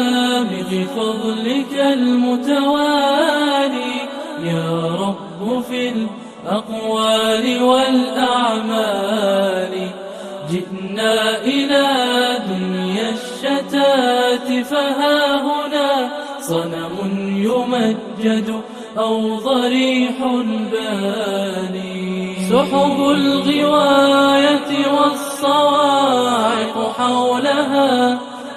لسابق فضلك المتوالي. يا رب في الأقوال والأعمال جئنا إلى دنيا الشتات فها هنا صنم يمجد أو ضريح باني. سحب الغواية والصواعق حولها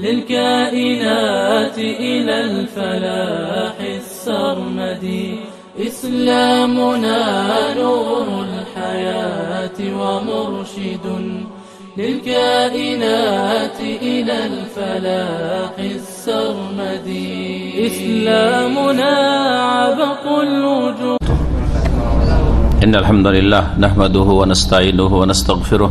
للكائنات إلى الفلاح السرمدي إسلامنا نور الحياة ومرشد. للكائنات إلى الفلاح السرمدي إسلامنا عبق الوجود. إن الحمد لله نحمده ونستعينه ونستغفره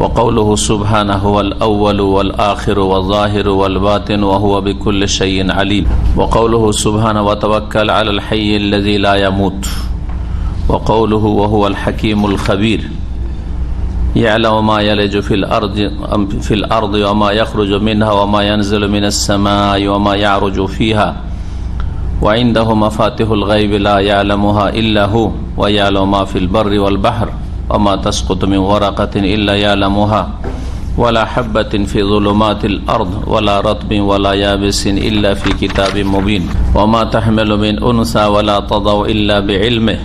وقوله سبحانه هو الأول والآخر والظاهر والباطن وهو بكل شيء عليم. وقوله سبحانه وتوكل على الحي الذي لا يموت. وقوله وهو الحكيم الخبير. يعلم ما يلج في الأرض, في الأرض وما يخرج منها وما ينزل من السماء وما يعرج فيها. وعنده مفاتح الغيب لا يعلمها إلا هو ويعلم ما في البر والبحر. وما تسقط من ورقة إلا يعلمها ولا حبة في ظلمات الأرض ولا رطب ولا يابس إلا في كتاب مبين وما تحمل من أنثى ولا تضع إلا بعلمه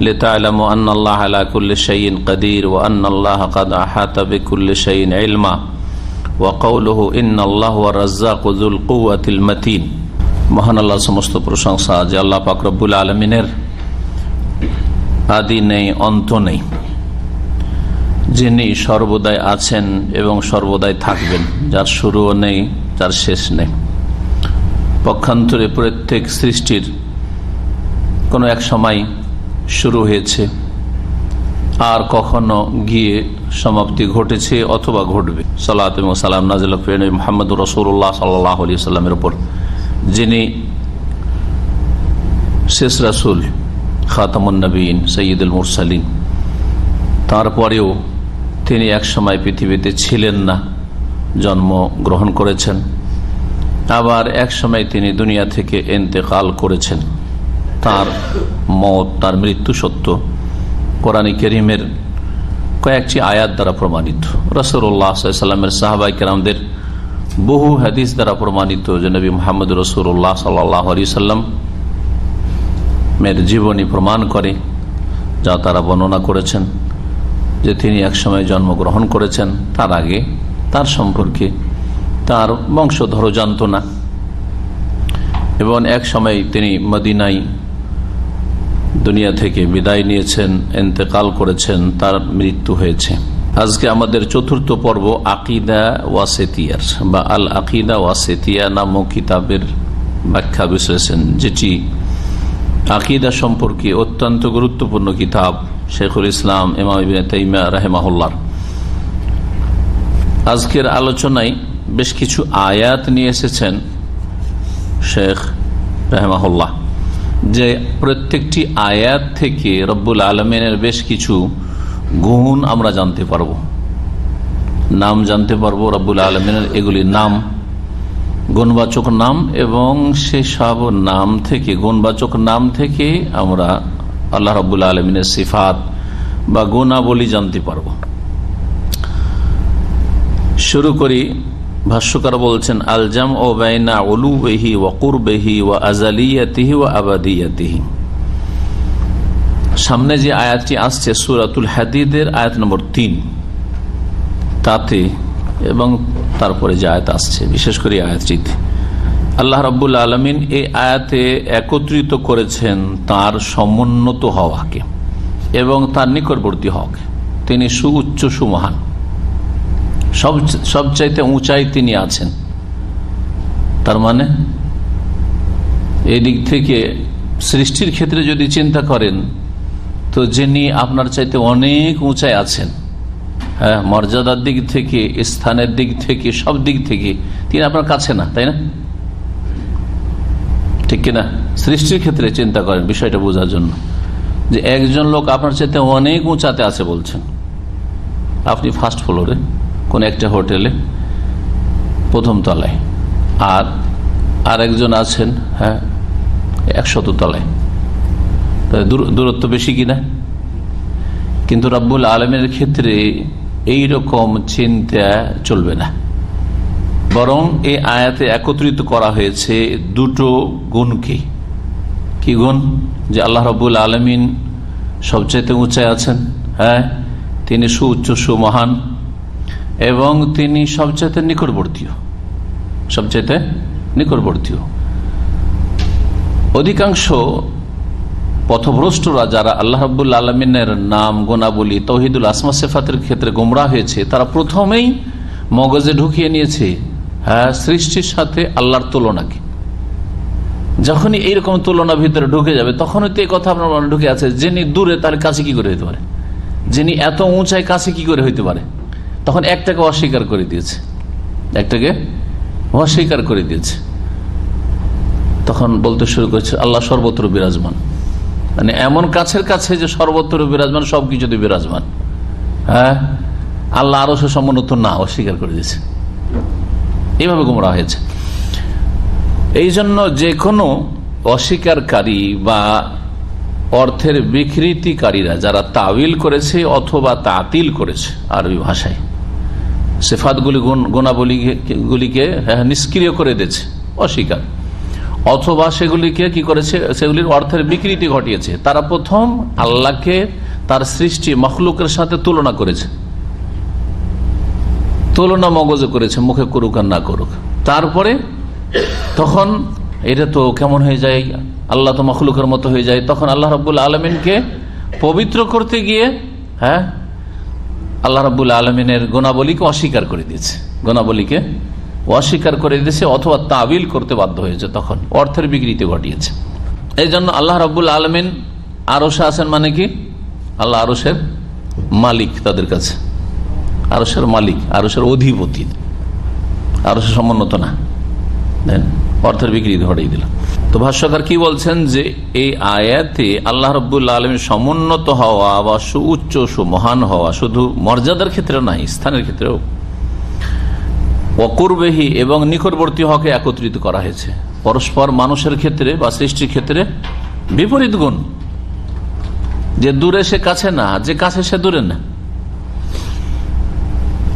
لتعلموا أن الله على كل شيء قدير وأن الله قد أحاط بكل شيء علما وقوله إن الله والرزاق ذو القوة المتين মহান আল্লাহ সমস্ত প্রশংসা যে আল্লাহ পাকরবুল আলমিনের আদি নেই, অন্ত নেই। যিনি সর্বদাই আছেন এবং সর্বদাই থাকবেন, যার শুরুও নেই, যার শেষ নেই। পক্ষান্তরে প্রত্যেক সৃষ্টির কোনো এক সময় শুরু হয়েছে, আর কখনো গিয়ে সমাপ্তি ঘটেছে অথবা ঘটবে। সাল্লাহ সালাম নাজিল মোহাম্মদ রসুল্লাহ সাল্লাহ আলি সাল্লামের ওপর যিনি শেষ রাসুল খাতামুন্নবীন, সৈয়দুল মুরসালিন। তারপরেও তিনি এক সময় পৃথিবীতে ছিলেন না, জন্ম গ্রহণ করেছেন। আবার এক সময় তিনি দুনিয়া থেকে এন্তেকাল করেছেন। তার মত, তার মৃত্যু সত্য কোরআন করিমের কয়েকটি আয়াত দ্বারা প্রমাণিত। রসুল্লাহামের সাহাবাই কেরামদের বহু হাদিস দ্বারা প্রমাণিত যে নবী মোহাম্মদ রসুল্লাহ সাল্লাহ সাল্লাম মেয়ের জীবনী প্রমাণ করে, যা তারা বর্ণনা করেছেন, যে তিনি একসময় জন্মগ্রহণ করেছেন, তার আগে তার সম্পর্কে তার বংশধর জানত না। এবং এক সময় তিনি মদিনাই দুনিয়া থেকে বিদায় নিয়েছেন, এন্তেকাল করেছেন, তার মৃত্যু হয়েছে। আজকে আমাদের চতুর্থ পর্ব আকিদা ওয়াসেতিয়ার, বা আল আকিদা ওয়াসেতিয়া নামক কিতাবের ব্যাখ্যা বিশ্লেষণ, যেটি আকিদা সম্পর্কে অত্যন্ত গুরুত্বপূর্ণ কিতাব শেখুল ইসলাম ইমাম তাইমা রাহেমাহুল্লার আজকের আলোচনায় বেশ কিছু আয়াত নিয়ে এসেছেন শেখ রাহেমাহুল্লাহ। যে প্রত্যেকটি আয়াত থেকে রব্বুল আলমিনের বেশ কিছু গুণ আমরা জানতে পারব। নাম জানতে পারব রব্বুল আলমিনের, এগুলির নাম গুণবাচক নাম এবং সেসব নাম থেকে, গুণবাচক নাম থেকে আমরা আল্লাহ রব্বুল আলমিনের সিফাত বা গুণাবলী জানতে পারব। শুরু করি, ভাষ্যকার বলছেন আলজাম ও বাইনা ওলু বেহি ওয়াকুর বেহি ও আজালিয়াতিহি ও আবাদিয়াতিহি। সামনে যে আয়াতটি আসছে, সুরাতুল হাদিদের আয়াত নম্বর তিন, তাতে এবং তারপরে যে আয়াত আসছে, বিশেষ করে আয়াতটিতে আল্লাহ রব্বুল আলমিন এই আয়াতে একত্রিত করেছেন তার সমুন্নত হওয়াকে এবং তার নিকটবর্তী হওয়াকে। তিনি সুউচ্চ সুমহান। সব, সবচাইতে উঁচাই তিনি আছেন। তার মানে এই দিক থেকে সৃষ্টির ক্ষেত্রে যদি চিন্তা করেন, তো যিনি আপনার চাইতে অনেক উঁচাই আছেন মর্যাদার দিক থেকে, স্থানের দিক থেকে, সব দিক থেকে তিনি আপনার কাছে না, তাই না? ঠিক কিনা? সৃষ্টির ক্ষেত্রে চিন্তা করেন বিষয়টা বোঝার জন্য। যে একজন লোক আপনার চাইতে অনেক উঁচাতে আছে বলছেন। আপনি ফার্স্ট ফ্লোরে কোন একটা হোটেলে, প্রথম তলায়। আর আর একজন আছেন হ্যাঁ একশত তলায়। দূরত্ব বেশি কিনা? কিন্তু রাব্বুল আলমের ক্ষেত্রে এই রকম চিন্তা চলবে না। বরং এই আয়াতে একত্রিত করা হয়েছে দুটো গুণকে। কি গুণ? যে আল্লাহ রব্বুল আলমিন সবচাইতে উঁচায় আছেন হ্যাঁ? তিনি সুউচ্চ, সুমহান এবং তিনি সবচাইতে নিকটবর্তীয় সবচাইতে নিকটবর্তীয় অধিকাংশ পথভ্রষ্টরা যারা আল্লাহ রাবুল আলমিনের নাম গোনাবলী তহিদুল আসমা সেফাতের ক্ষেত্রে গোমরা হয়েছে। তারা প্রথমেই মগজে ঢুকিয়ে নিয়েছে। হ্যাঁ সৃষ্টির সাথে আল্লাহর তুলনাকে। যখনই এইরকম তুলনা ভিতরে ঢুকে যাবে, তখনই তো এই কথা আপনার মনে ঢুকে আছে, যিনি দূরে তার কাছে কি করে হইতে পারে? যিনি এত উঁচায় কাছে কি করে হইতে পারে? তখন একটাকে অস্বীকার করে দিয়েছে। একটাকে অস্বীকার করে দিয়েছে। তখন বলতে শুরু করেছে, আল্লাহ সর্বত্র বিরাজমান। মানে এমন কাছের কাছে যে সর্বত্র বিরাজমান সবকিছুতে বিরাজমান। হ্যাঁ? আল্লাহ আরও সে সমুন্নত না, অস্বীকার করে দিয়েছে। এইভাবে গুমরা হয়েছে। এই জন্য যে কোনো অস্বীকারকারী বা অর্থের বিকৃতিকারীরা যারা তাবিল করেছে অথবা তাতিল করেছে আরবি ভাষায়, সেফাতগুলি গুণাবলীগুলিকে নিষ্ক্রিয় করে দিয়েছে, অস্বীকার। অথবা সেগুলিকে কি করেছে? সেগুলির অর্থের বিকৃতি ঘটিয়েছে। তারা প্রথম আল্লাহকে, তার সৃষ্টি মখলুকের সাথে তুলনা করেছে। তুলনা মগজে করেছে, মুখে করুক আর না করুক। তারপরে তখন এটা তো কেমন হয়ে যায়? আল্লাহ তো মখলুকের মতো হয়ে যায়। তখন আল্লাহ রবুল্লা আলমিনকে পবিত্র করতে গিয়ে হ্যাঁ আল্লাহ রবুল্লা আলমিনের গোনাবলীকে অস্বীকার করে দিয়েছে। গোনাবলীকে অস্বীকার করে দিয়েছে অথবা তাবিল করতে বাধ্য হয়েছে তখন। অর্থের বিকৃতি ঘটিয়েছে। এই জন্য আল্লাহ রবুল আলমিন আরসে আছেন মানে কি? আল্লাহ আরসের মালিক তাদের কাছে। আরসের মালিক আরসের অধিপতি। আরসের সমুন্নত না। অর্থের বিকৃতি ঘটাই দিল। তো ভাষ্যকার কি বলছেন যে, এই আয়াতে আল্লাহ রবুল্লা আলমীর সমুন্নত হওয়া বা সুউচ্চ, সুমহান হওয়া শুধু মর্যাদার ক্ষেত্রে নাই স্থানের ক্ষেত্রেও অকুরবেহি এবং নিকটবর্তী হকে একত্রিত করা হয়েছে। পরস্পর মানুষের ক্ষেত্রে বা সৃষ্টির ক্ষেত্রে বিপরীত গুণ। যে দূরে সে কাছে না, যে কাছে সে দূরে না।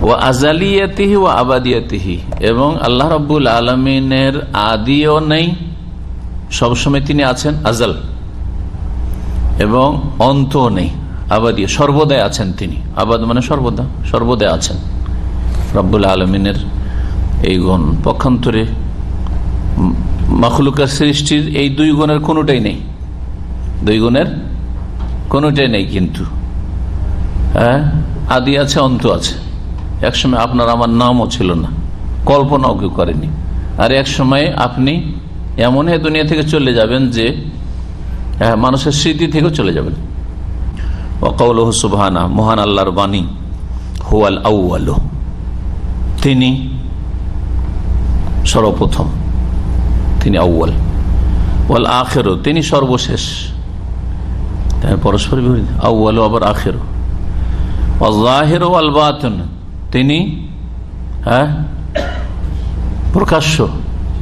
ও আজালিয়াতিহি ও আবাদিয়াতিহি। এবং আল্লাহ রব্বুল আলমিনের আদিও নেই। সবসময় তিনি আছেন আজাল। এবং অন্ত নেই। আবাদি সর্বদাই আছেন তিনি। আবাদ মানে সর্বদা, সর্বদাই আছেন। রব্বুল আলমিনের এই গুণ। পক্ষান্তরে মখলুকার সৃষ্টির এই দুই গুণের কোনোটাই নেই। দুই গুণের কোনোটাই নেই কিন্তু। হ্যাঁ? আদি আছে অন্ত আছে। একসময় আপনার আমার নামও ছিল না। কল্পনাও কেউ করেনি। আর এক সময় আপনি এমন এই দুনিয়া থেকে চলে যাবেন যে হ্যাঁ, মানুষের স্মৃতি থেকেও চলে যাবেন। ওকাউল সুবহানা মহান আল্লাহর বাণী হুয়াল আউআল তিনি সর্বপ্রথম। তিনি আউ্য়াল। ওয়াল আখেরও তিনি সর্বশেষ। পরস্পর বিপরীত। আউ্বাল আবার আখেরও জাহের আল বাতন, তিনি হ্যাঁ প্রকাশ্য,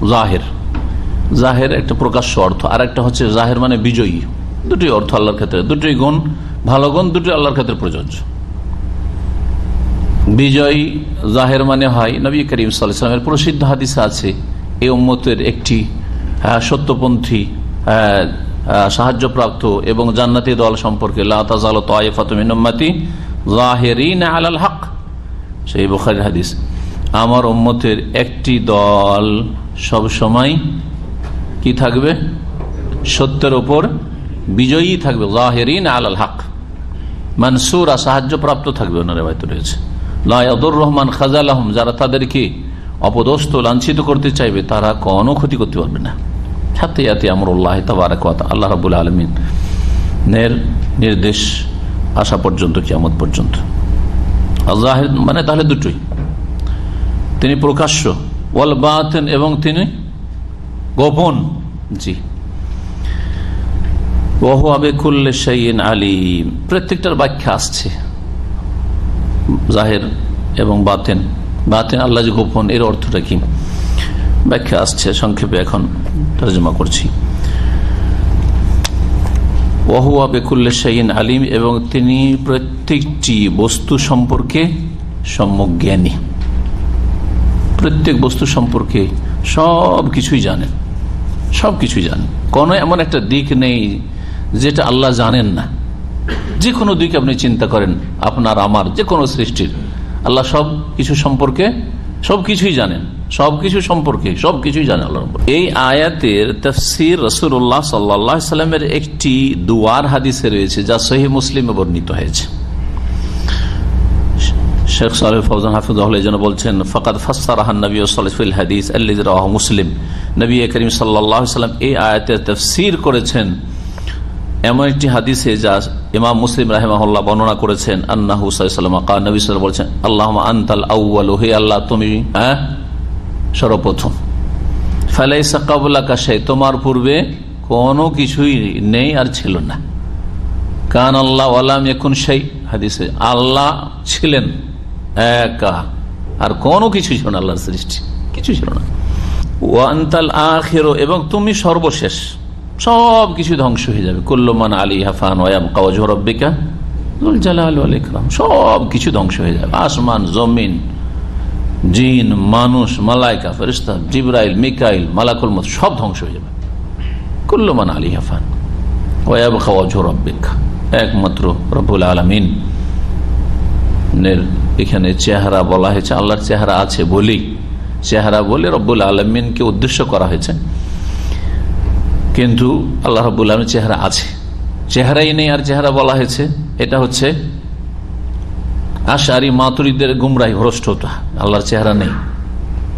জাহের। জাহের একটা প্রকাশ্য অর্থ। আর একটা হচ্ছে জাহের মানে বিজয়ী। দুটি অর্থ আল্লাহর ক্ষেত্রে। দুটি গুণ ভালো গুণ, দুটি আল্লাহর ক্ষেত্রে প্রযোজ্য। বিজয়ী জাহের মানে হয় নবী করিম সাল্লামের প্রসিদ্ধ হাদিস আছে, এই উম্মতের একটি সত্যপন্থী সাহায্যপ্রাপ্ত এবং জান্নাতি দল সম্পর্কে আলাল হক। সেই বুখারির হাদিস। আমার উম্মতের একটি দল সব সময় কি থাকবে? সত্যের ওপর বিজয়ী থাকবে, জাহেরিন আলাল হক। মানসুরা সাহায্যপ্রাপ্ত থাকবে ওনার হয়তো রয়েছে। লায়াদুর রহমান খাজাল আহম যারা তাদেরকে অপদস্থ, লাঞ্ছিত করতে চাইবে, তারা কোনো ক্ষতি করতে পারবে না। হাতে হাতে আমরুল্লাহ তাবারক আল্লাহ রাবুল আলমিন নের নির্দেশ আসা পর্যন্ত, কিয়ামত পর্যন্ত। জাহের মানে তাহলে দুটোই। তিনি প্রকাশ্য, ওয়াল বাতেন এবং তিনি গোপন। জি। ওহু আবে কুল্লে সাইন আলিম। প্রত্যেকটার ব্যাখ্যা আসছে। জাহের এবং বাতেন। বাতেন আল্লাহ যে গোপন, এর অর্থটা কি? ব্যাখ্যা আসছে, সংক্ষেপে এখন তর্জমা করছি। ওহুয়া বেকুল্লে সাইন আলিম এবং তিনি প্রত্যেকটি বস্তু সম্পর্কে সম্যক জ্ঞানী। প্রত্যেক বস্তু সম্পর্কে সব কিছুই জানেন। সব কিছুই জানেন। কোনো এমন একটা দিক নেই যেটা আল্লাহ জানেন না। যে কোনো দিকে আপনি চিন্তা করেন, আপনার, আমার যে কোনো সৃষ্টির। আল্লাহ সব কিছু সম্পর্কে সব কিছুই জানেন। সবকিছু সম্পর্কে সবকিছুই জানেন আল্লাহ এই আয়াতের তফসির রসুল্লাহ সাল্লাহ সাল্লামের একটি দুয়ার হাদিসে রয়েছে, যা সহি মুসলিমে বর্ণিত হয়েছে। শেখ সালেহ ফৌজান হাফিজুল্লাহ যেন বলছেন ফকাত ফাসারাহান নবী সালিফুল হাদিস আল্লিজ রাহ মুসলিম। নবী করিম সাল্লাহ সাল্লাম এই আয়াতের তফসির করেছেন এমন একটি হাদিসে যা ইমাম মুসলিম রাহেমাহুল্লাহ বর্ণনা করেছেন আন্না হুসাইসাল্লাম নবী সাল বলছেন আল্লাহ আন্তাল আউ্ল হে আল্লাহ, তুমি হ্যাঁ সর্বপ্রথম। ফালাইসা কাবুল্লা কাশাই তোমার পূর্বে কোনো কিছুই নেই আর ছিল না। কান আল্লাহ আলাম এখন সেই হাদিসে, আল্লাহ ছিলেন একা। আর কোনো কিছু ছিল না, আল্লাহর সৃষ্টি। কিছু ছিল না। ওয়ান্তাল আখেরো, এবং তুমি সর্বশেষ। সব কিছু ধ্বংস হয়ে যাবে। কুল্লমান আলী হাফান ওয়াম কাওয়াজরব্বিকা সব কিছু ধ্বংস হয়ে যাবে। আসমান, জমিন, জিন, মানুষ, মালাইকা ফেরিস্তা জিব্রাইল, মিকাইল, মালাকুল মত সব ধ্বংস হয়ে যাবে। কুল্লমান আলী হাফান ওয়াব খাওয়াজরব্বিকা একমাত্র রবুল আলমিন। এখানে চেহারা বলা হয়েছে, আল্লাহর চেহারা আছে বলেই চেহারা বলে রব্বুল আলমিনকে উদ্দেশ্য করা হয়েছে। কিন্তু আল্লাহ আলমের চেহারা আছে। চেহারাই নেই আর চেহারা বলা হয়েছে। এটা হচ্ছে আশারি মাতুরিদের গুমরাই ভ্রষ্টতা। আল্লাহর চেহারা নেই।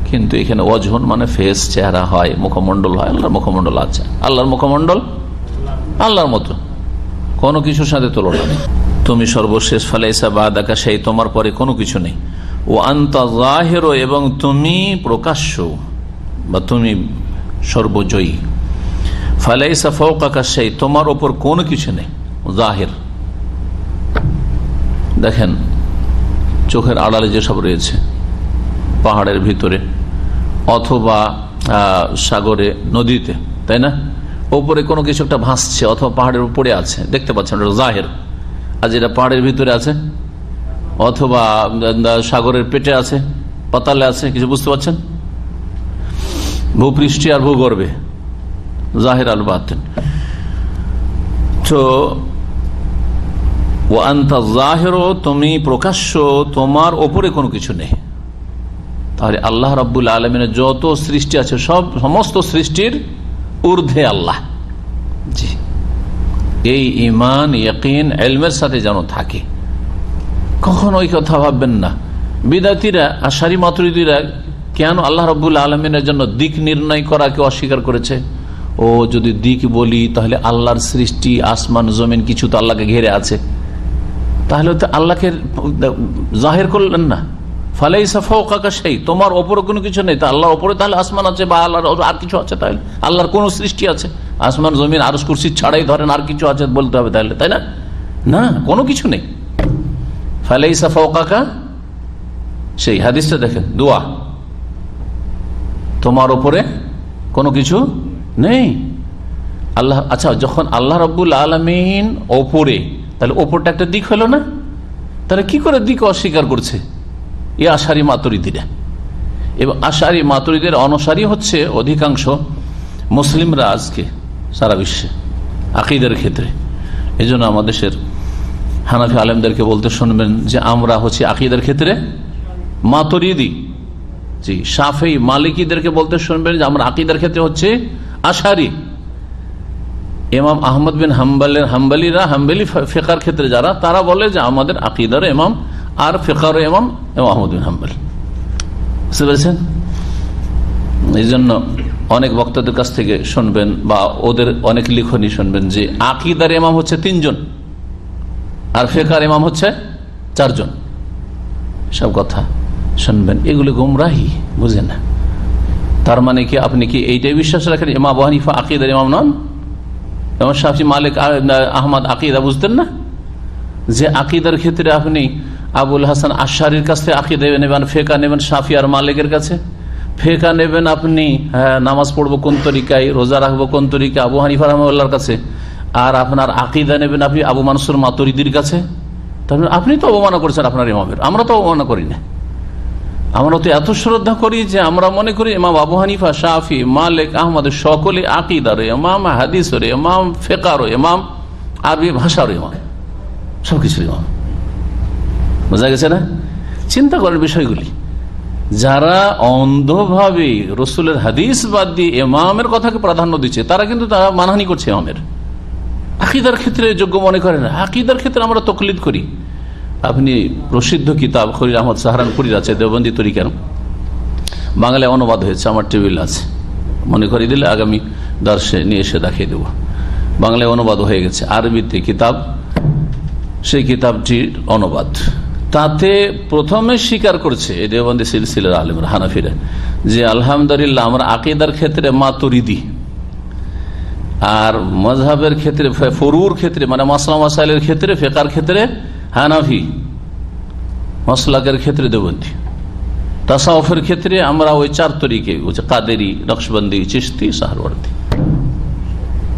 কিন্তু এখানে অজহন মানে ফেস, চেহারা হয় মুখমন্ডল হয়, আল্লাহর মুখমন্ডল আছে। আল্লাহর মুখমন্ডল আল্লাহর মতো। কোনো কিছুর সাথে তুলনা নেই। তুমি সর্বশেষ, ফালাইসা বাদাকা সেই তোমার পরে কোনো কিছু নেই। ও আন্তাহের এবং তুমি প্রকাশ্য, বা তুমি সর্বজয়ী। ফালাইসা তোমার ওপর কোনো কিছু নেই, জাহের। দেখেন, চোখের আড়ালে যেসব রয়েছে, পাহাড়ের ভিতরে অথবা সাগরে, নদীতে, তাই না? ওপরে কোনো কিছু একটা ভাসছে অথবা পাহাড়ের উপরে আছে, দেখতে পাচ্ছেন ওটা জাহের। আর যেটা পাহাড়ের ভিতরে আছে, অথবা সাগরের পেটে আছে, পাতালে আছে, কিছু বুঝতে পারছেন? ভূপৃষ্ঠি আর ভূগর্ভে। জাহের আল বাতেন। তো ও আন্তা জাহেরও তুমি প্রকাশ্য, তোমার ওপরে কোনো কিছু নেই। তাহলে আল্লাহ রাবুল আলমিনের যত সৃষ্টি আছে, সব সমস্ত সৃষ্টির ঊর্ধ্বে আল্লাহ। জি। এই ইমান ইয়কিন এলমের সাথে যেন থাকে। কখন ওই কথা ভাববেন না। বিদাতিরা, আশারি মাতুরিদিরা কেন আল্লাহ রবুল আলমিনের জন্য দিক নির্ণয় করাকে অস্বীকার করেছে? ও যদি দিক বলি, তাহলে আল্লাহর সৃষ্টি, আসমান, জমিন কিছু তো আল্লাহকে ঘেরে আছে। তাহলে তো আল্লাহকে জাহের করলেন না। সাফাকা সেই তোমার ওপরে কোনো কিছু নেই। তা আল্লাহর ওপরে তাহলে আসমান আছে বা আল্লাহর আর কিছু আছে তাহলে? আল্লাহর কোন সৃষ্টি আছে? আসমান, জমিন আরস কুরসি ছাড়াই ধরেন আর কিছু আছে বলতে হবে তাহলে, তাই না? না, কোনো কিছু নেই। ফালাই সাফাকা সেই হাদিসটা দেখেন, দোয়া। তোমার ওপরে কোনো কিছু নেই। আল্লাহ আচ্ছা যখন আল্লাহ রব্বুল আলমিন ওপরে, তাহলে ওপরটা একটা দিক হলো না? তাহলে কি করে দিক অস্বীকার করছে? এ আশারি মাতুরিদিরা। এবং আশারি মাতরিদের অনসারী হচ্ছে অধিকাংশ মুসলিমরা আজকে সারা বিশ্বে, আকিদের ক্ষেত্রে। এই জন্য আমাদের দেশের হানাফি আলেমদেরকে বলতে শুনবেন যে আমরা হচ্ছে আকিদের ক্ষেত্রে মাতরিদি। জি সাফেই মালিকীদেরকে বলতে শুনবেন যে আমরা আকিদের ক্ষেত্রে হচ্ছে আশারি। এমাম আহমদ বিন হাম্বালের হাম্বালিরা, হাম্বালি ফেকার ক্ষেত্রে যারা, তারা বলে যে আমাদের আকিদার এমাম আর ফেকার এমাম এবং আহমদ বিন হাম্বাল। বুঝতে পেরেছেন? এই জন্য অনেক বক্তাদের কাছ থেকে শুনবেন বা ওদের অনেক লিখনই শুনবেন যে আকিদার এমাম হচ্ছে তিনজন আর ফেকার এমাম হচ্ছে চারজন। সব কথা শুনবেন। এগুলো গুমরাহি, বুঝেন না। তার মানে কি আপনি কি এইটাই বিশ্বাস রাখেন? ইমা বহানিফা আকিদার ইমাম নন? এবং শাহি মালিক আহমদ আকিদা বুঝতেন না? যে আকিদার ক্ষেত্রে আপনি আবুল হাসান আশারির কাছ থেকে আকিদা নেবেন, ফেকা নেবেন সাফি আর মালিকের কাছে। ফেকা নেবেন আপনি হ্যাঁ নামাজ পড়ব কোন তরিকায়, রোজা রাখব কোন তরিকা আবু হানিফা রহমার কাছে। আর আপনার আকিদা নেবেন আপনি আবু মানসুর মাতরিদির কাছে। তাহলে আপনি তো অবমাননা করছেন আপনার ইমামের, আমরা তো অবমাননা করি না। আমরা তো এত শ্রদ্ধা করি যে আমরা মনে করি ইমাম আবু হানিফা শাহি মালিক, আহমদ, সকলে আকিদার ইমাম, হাদিসের ইমাম, ফেকার ইমাম, আরবি ভাষার ইমাম। সবকিছু ইমাম। বোঝা গেছে না? চিন্তা করেন বিষয়গুলি। যারা অন্ধভাবে রসুলের হাদিস বাদ দিয়ে এমামের কথাকে প্রাধান্য দিচ্ছে, তারা কিন্তু তারা মানহানি করছে ইমামের। আকিদার ক্ষেত্রে যোগ্য মনে করে না। আকিদার ক্ষেত্রে আমরা তকলিদ করি। আপনি প্রসিদ্ধ কিতাব খরির আহমদ সাহারানপুরির আছে দেবন্দী তরিকার। বাংলায় অনুবাদ হয়েছে, আমার টেবিল আছে। মনে করি দিলে আগামী দর্শে নিয়ে এসে দেখিয়ে দেব। বাংলায় অনুবাদ হয়ে গেছে, আরবিতে কিতাব, সেই কিতাবটির অনুবাদ। তাতে প্রথমে স্বীকার করছে এই দেবন্দী সিলসিলার আলমরা, হানাফিরা, যে আলহামদুলিল্লাহ আমরা আকিদার ক্ষেত্রে মা মাতুরিদি, আর মজহাবের ক্ষেত্রে ফরুর ক্ষেত্রে মানে মাসলাম মাসাইলের ক্ষেত্রে, ফেকার ক্ষেত্রে হানাফি মসলাকের ক্ষেত্রে দেবন্দী তাসাউফের ক্ষেত্রে আমরা ওই চার তরিকে কাদেরি, নকশবন্দি চিস্তি সাহারওয়ার্দি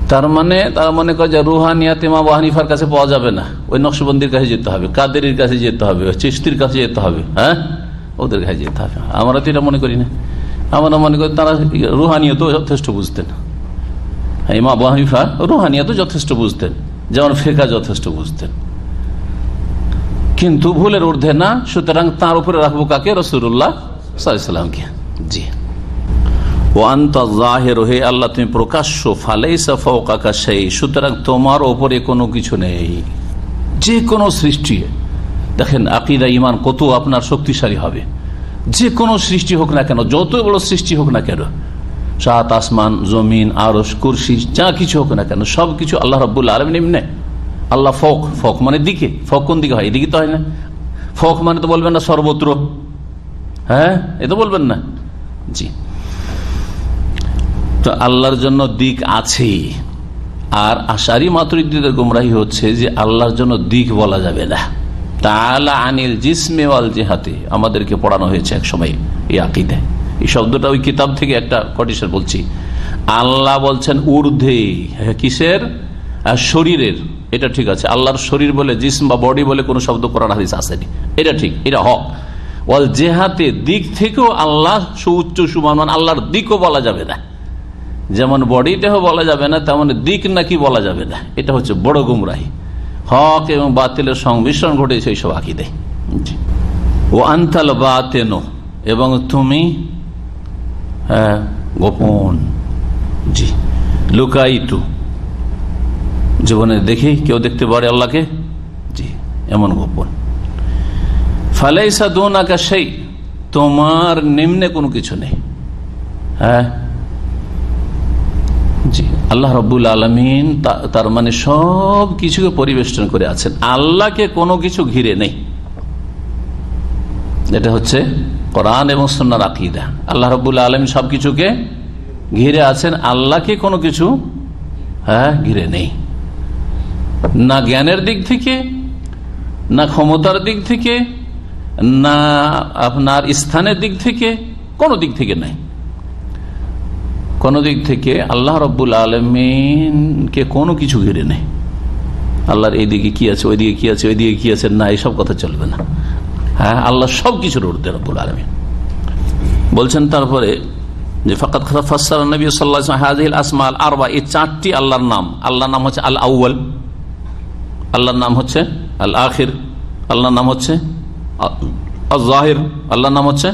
তার মানে তার মনে করে যে রুহানিয়াত ইমাম হানিফার কাছে পাওয়া যাবে না। ওই নকশবন্দির কাছে যেতে হবে, কাদেরির কাছে যেতে হবে চিস্তির কাছে যেতে হবে হ্যাঁ? ওদের কাছে যেতে হবে। আমরা তো এটা মনে করি না। আমরা মনে করি তারা রুহানিয়া তো যথেষ্ট বুঝতেন। ইমা হানিফা রুহানিয়া তো যথেষ্ট বুঝতেন। যেমন ফেকা যথেষ্ট বুঝতেন। কিন্তু ভুলের ঊর্ধ্বে না, সুতরাং তার উপরে রাখব কাকে? রসুল্লাহ জি। হে আল্লাহ, তুমি প্রকাশ্য সেই সুতরাং তোমার ওপরে কোনো কিছু নেই। যে কোনো সৃষ্টি, দেখেন ইমান কত আপনার শক্তিশালী হবে। যে কোনো সৃষ্টি হোক না কেন যত বড় সৃষ্টি হোক না কেন, সাত আসমান, জমিন আরস কুরসি, যা কিছু হোক না কেন সব কিছু আল্লাহ রব্বুল্লা আলম নিম্নে। আল্লাহ ফক ফক মানে দিকে, ফক কোন দিকে হয়? এদিকে তো হয় না। ফক মানে তো বলবেন না সর্বত্র। হ্যাঁ? এ তো বলবেন না। জি। তো আল্লাহর জন্য দিক আছে। আর আশারি মাতৃদ্বীদের গুমরাহি হচ্ছে যে আল্লাহর জন্য দিক বলা যাবে না। তালা আনিল জিসমে ওয়াল জেহাতে। আমাদেরকে পড়ানো হয়েছে এক সময় এই আকিদে। এই শব্দটা ওই কিতাব থেকে একটা কটিশন বলছি। আল্লাহ বলছেন ঊর্ধ্বে কিসের? শরীরের। এটা ঠিক আছে। আল্লাহর শরীর বলে, জিসম বা বডি বলে কোনো শব্দ করার হাদিস আসেনি। এটা ঠিক, এটা হক। ওয়াল জেহাতে, দিক থেকেও আল্লাহ সুউচ্চ সুমান আল্লাহর দিকও বলা যাবে না। যেমন বডিটাও বলা যাবে না, তেমন দিক নাকি বলা যাবে না। এটা হচ্ছে বড় গুমরাহি। হক এবং বাতিলের সংমিশ্রণ ঘটেছে এইসব আকিদে। ও আন্তাল বাতেন, এবং তুমি হ্যাঁ গোপন। জি। লুকাইটু জীবনে দেখি, কেউ দেখতে পারে আল্লাহকে? জি, এমন গোপন। ফালাইসা দোনাকা সেই তোমার নিম্নে কোনো কিছু নেই। হ্যাঁ? জি, আল্লাহ রব্বুল আলমিন তার মানে সব কিছুকে পরিবেষ্টন করে আছেন। আল্লাহকে কোনো কিছু ঘিরে নেই। এটা হচ্ছে কোরআন এবং সন্ন্যার আকিদা। আল্লাহ রবুল্লা আলম সবকিছুকে ঘিরে আছেন, আল্লাহকে কোনো কিছু হ্যাঁ ঘিরে নেই। না জ্ঞানের দিক থেকে, না ক্ষমতার দিক থেকে, না আপনার স্থানের দিক থেকে, কোনো দিক থেকে নাই। কোনো দিক থেকে আল্লাহ রব্বুল আলমিনকে কোনো কিছু ঘিরে নেই। আল্লাহর এইদিকে কি আছে ওইদিকে কি আছে ওইদিকে কি আছে, না এইসব কথা চলবে না। হ্যাঁ আল্লাহ সব কিছুর উর্ধে রব্বুল আলমিন। বলছেন, তারপরে যে ফকাত নবী সাল্লাহ হাজিল আসমাল আরবা, এই চারটি আল্লাহর নাম আল্লাহর নাম হচ্ছে আল আউ্ল আল্লাহর নাম হচ্ছে আল আখির আল্লাহর নাম হচ্ছে জাহির আল্লাহর নাম হচ্ছে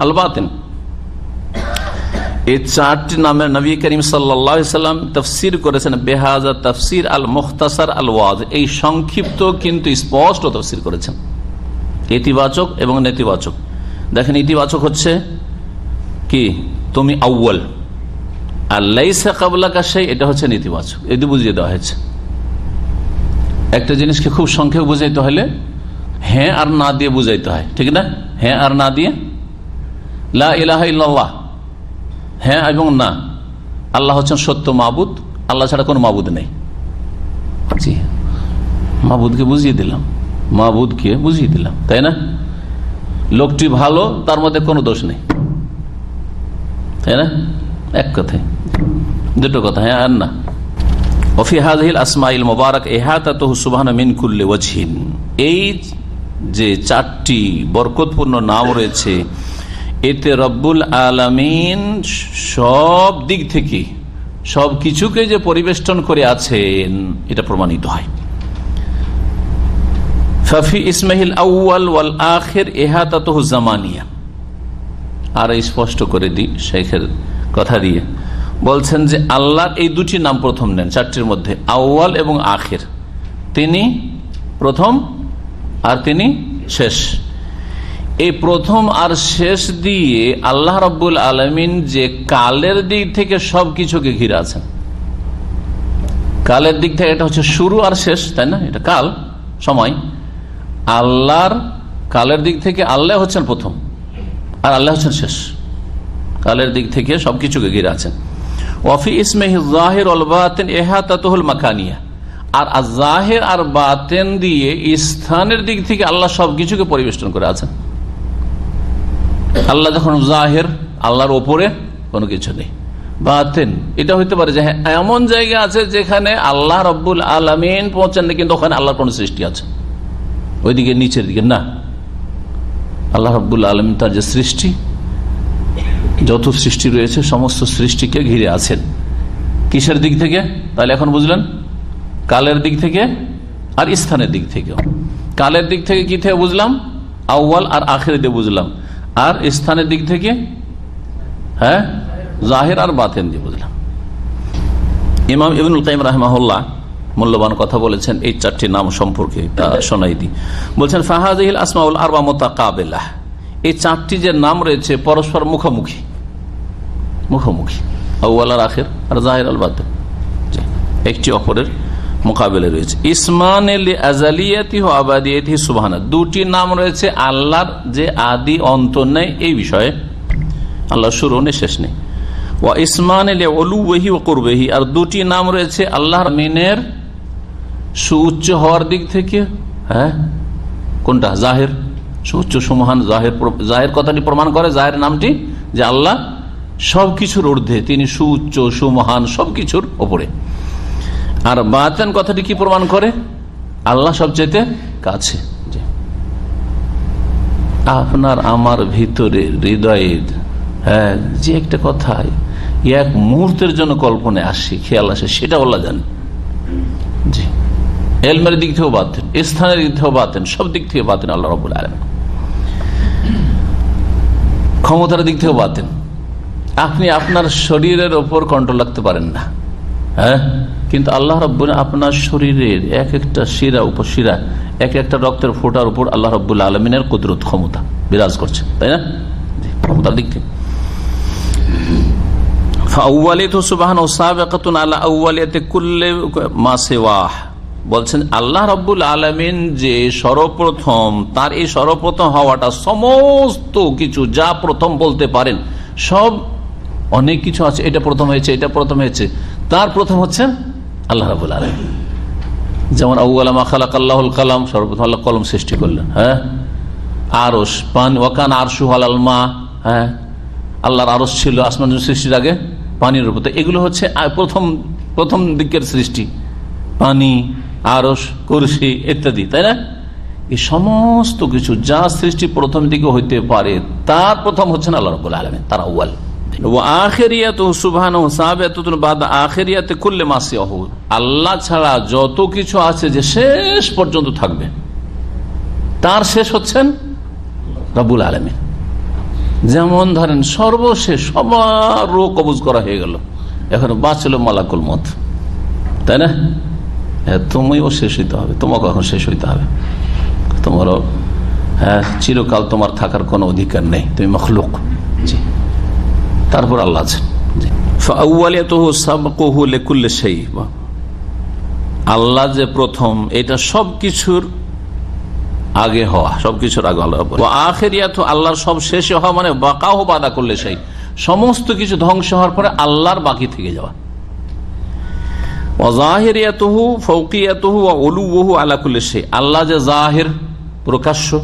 আল বাতিন এই চারটি নামে নবী করিম সাল্লাম তফসির করেছেন, বেহাজা তফসির আল মুখতাসার আল ওয়াজ এই সংক্ষিপ্ত কিন্তু স্পষ্ট তফসির করেছেন। ইতিবাচক এবং নেতিবাচক। দেখেন, ইতিবাচক হচ্ছে কি? তুমি আউ্ল আর লাইসা কাবলা কাশাই এটা হচ্ছে নেতিবাচক। এটি বুঝিয়ে দেওয়া হয়েছে। একটা জিনিসকে খুব সংক্ষেপ বুঝাইতে হলে হ্যাঁ আর না দিয়ে বুঝাইতে হয়, ঠিক না? হ্যাঁ আর না দিয়ে? লা ইলাহা ইল্লাল্লাহ। হ্যাঁ এবং না। আল্লাহ হচ্ছেন সত্য মাবুদ, আল্লাহ ছাড়া কোনো মাবুদ নেই। জি। মাবুদকে বুঝিয়ে দিলাম। মাবুদকে বুঝিয়ে দিলাম, তাই না? লোকটি ভালো, তার মধ্যে কোনো দোষ নেই। তাই না? এক কথায়। দুটো কথা হ্যাঁ আর না। ওফি হাজহিল আসমাইল মোবারক এহাত সুবাহ মিনকুল্লে ওয়াজহিন। এই যে চারটি বরকতপূর্ণ নাম রয়েছে, এতে রব্বুল আলমিন সব দিক থেকে সব কিছুকে যে পরিবেষ্টন করে আছেন, এটা প্রমাণিত হয়। ফাফি ইসমাহিল আউ্ল ওয়াল আখের এহাতাতহ জামানিয়া। আর স্পষ্ট করে দিই, শেখের কথা দিয়ে। বলছেন যে আল্লাহর এই দুটি নাম প্রথম নেন, চারটির মধ্যে, আউ্য়াল এবং আখের। তিনি প্রথম আর তিনি শেষ। এই প্রথম আর শেষ দিয়ে আল্লাহ রব্বুল আলমিন যে কালের দিক থেকে সব কিছুকে ঘিরে আছেন। কালের দিক থেকে এটা হচ্ছে শুরু আর শেষ, তাই না? এটা কাল, সময়। আল্লাহর কালের দিক থেকে আল্লাহ হচ্ছেন প্রথম আর আল্লাহ হচ্ছেন শেষ। কালের দিক থেকে সবকিছুকে ঘিরে আছেন। ওয়াফি ইসমেহ জাহির অলবাতেন এহাতাতহুল মাকানিয়া আর জাহের আর বাতেন দিয়ে স্থানের দিক থেকে আল্লাহ সবকিছুকে পরিবেষ্টন করে আছেন। আল্লাহ যখন জাহের আল্লাহর ওপরে কোনো কিছু নেই। বাতেন এটা হইতে পারে যে এমন জায়গা আছে যেখানে আল্লাহ রব্বুল আলমিন পৌঁছান না কিন্তু ওখানে আল্লাহর কোন সৃষ্টি আছে। ওইদিকে নিচের দিকে না। আল্লাহ রব্বুল আলমিন তার যে সৃষ্টি যত সৃষ্টি রয়েছে, সমস্ত সৃষ্টিকে ঘিরে আছেন। কিসের দিক থেকে? তাহলে এখন বুঝলেন? কালের দিক থেকে আর স্থানের দিক থেকেও। কালের দিক থেকে কি থেকে বুঝলাম? আউ্য়াল আর আখের দিয়ে বুঝলাম। আর স্থানের দিক থেকে? হ্যাঁ? জাহের আর বাতেন দিয়ে বুঝলাম। ইমাম ইবনুল কাইম রাহমাহুল্লাহ মূল্যবান কথা বলেছেন, এই চারটি নাম সম্পর্কে তা শোনাই দি বলছেন ফাহাজিল আসমাউল আরবা মোতাকাবেলাহ। এই চারটি যে নাম রয়েছে পরস্পর মুখোমুখি মুখোমুখি, আউ্য়াল আখের আর জাহের আল বাতেন একটি অপরের মোকাবেলে রয়েছে। ইসমান সুবাহানা দুটি নাম রয়েছে আল্লাহর যে আদি অন্ত নেই এই বিষয়ে। আল্লাহ শুরু নেই, শেষ নেই। ও ইসমান ও করবেহি। আর দুটি নাম রয়েছে আল্লাহর মিনের সুউচ্চ হওয়ার দিক থেকে হ্যাঁ? কোনটা? জাহের। সুউচ্চ সুমহান, জাহের জাহের কথাটি প্রমাণ করে, জাহের নামটি যে আল্লাহ সবকিছুর ঊর্ধ্বে, তিনি সুউচ্চ সুমহান সবকিছুর ওপরে। আর বাতেন কথাটি কি প্রমাণ করে? আল্লাহ সবচেয়ে কাছে। আপনার আমার ভিতরে হৃদয়ের হ্যাঁ যে একটা কথা, এক মুহূর্তের জন্য কল্পনায় আসি, খেয়াল আসে সেটা আল্লাহ জানে। জি। এলমের দিক থেকেও বাতেন স্থানের দিক থেকেও বাতেন সব দিক থেকে বাতেন আল্লাহ রবুল আলম ক্ষমতার দিক থেকেও বাতেন আপনি আপনার শরীরের ওপর কন্ট্রোল রাখতে পারেন না। হ্যাঁ? কিন্তু আল্লাহ রব্বুল, আপনার শরীরের এক একটা শিরা উপশিরা এক একটা রক্তের ফোটার উপর আল্লাহ রব্বুল আলমিনের কুদরত ক্ষমতা বিরাজ করছে, তাই না? ক্ষমতার দিক থেকে। বলছেন, আল্লাহ রব্বুল আলমিন যে সর্বপ্রথম, তার এই সর্বপ্রথম হওয়াটা সমস্ত কিছু যা প্রথম বলতে পারেন, সব অনেক কিছু আছে। এটা প্রথম হয়েছে, এটা প্রথম হয়েছে। তার প্রথম হচ্ছে আল্লাহ রবুল আলমিন। যেমন আবু আলামা খালাক আল্লাহুল কালাম, সর্বপ্রথম আল্লাহ কলম সৃষ্টি করলেন হ্যাঁ? আরস পান ওয়াকান আরশু আল মা হ্যাঁ? আল্লাহর আরস ছিল আসমান সৃষ্টির আগে, পানির উপর। এগুলো হচ্ছে প্রথম প্রথম দিকের সৃষ্টি। পানি আরস কুরসি ইত্যাদি, তাই না? এই সমস্ত কিছু যা সৃষ্টি প্রথম দিকে হইতে পারে, তার প্রথম হচ্ছেন আল্লাহ রবুল আলমেন, তারা ওয়াল আল্লাহ ছাড়া যত কিছু আছে যে শেষ পর্যন্ত থাকবে, তার শেষ হচ্ছেন রবুল আলমী যেমন ধরেন সর্বশেষ সবার রোগ কবুজ করা হয়ে গেল, এখন বাঁচল মালাকুল মত তাই না? তুমিও শেষ হইতে হবে। তোমাকে এখন শেষ হইতে হবে। তোমারও হ্যাঁ চিরকাল তোমার থাকার কোনো অধিকার নেই। তুমি মখলুক। তারপর আল্লাহ আছেন। আল্লাহ যে প্রথম, এটা সব কিছুর আগে হওয়া, সবকিছুর আগে আল্লাহ আখেরিয়াত, আল্লাহর সব শেষে হওয়া মানে বাঁকাহ বাদা করলে সেই সমস্ত কিছু ধ্বংস হওয়ার পরে আল্লাহর বাকি থেকে যাওয়া। অজাহেরিয়াতহু ফৌকিয়াতহু অলুবহু সেই আল্লাহ যে জাহের, প্রকাশ্য,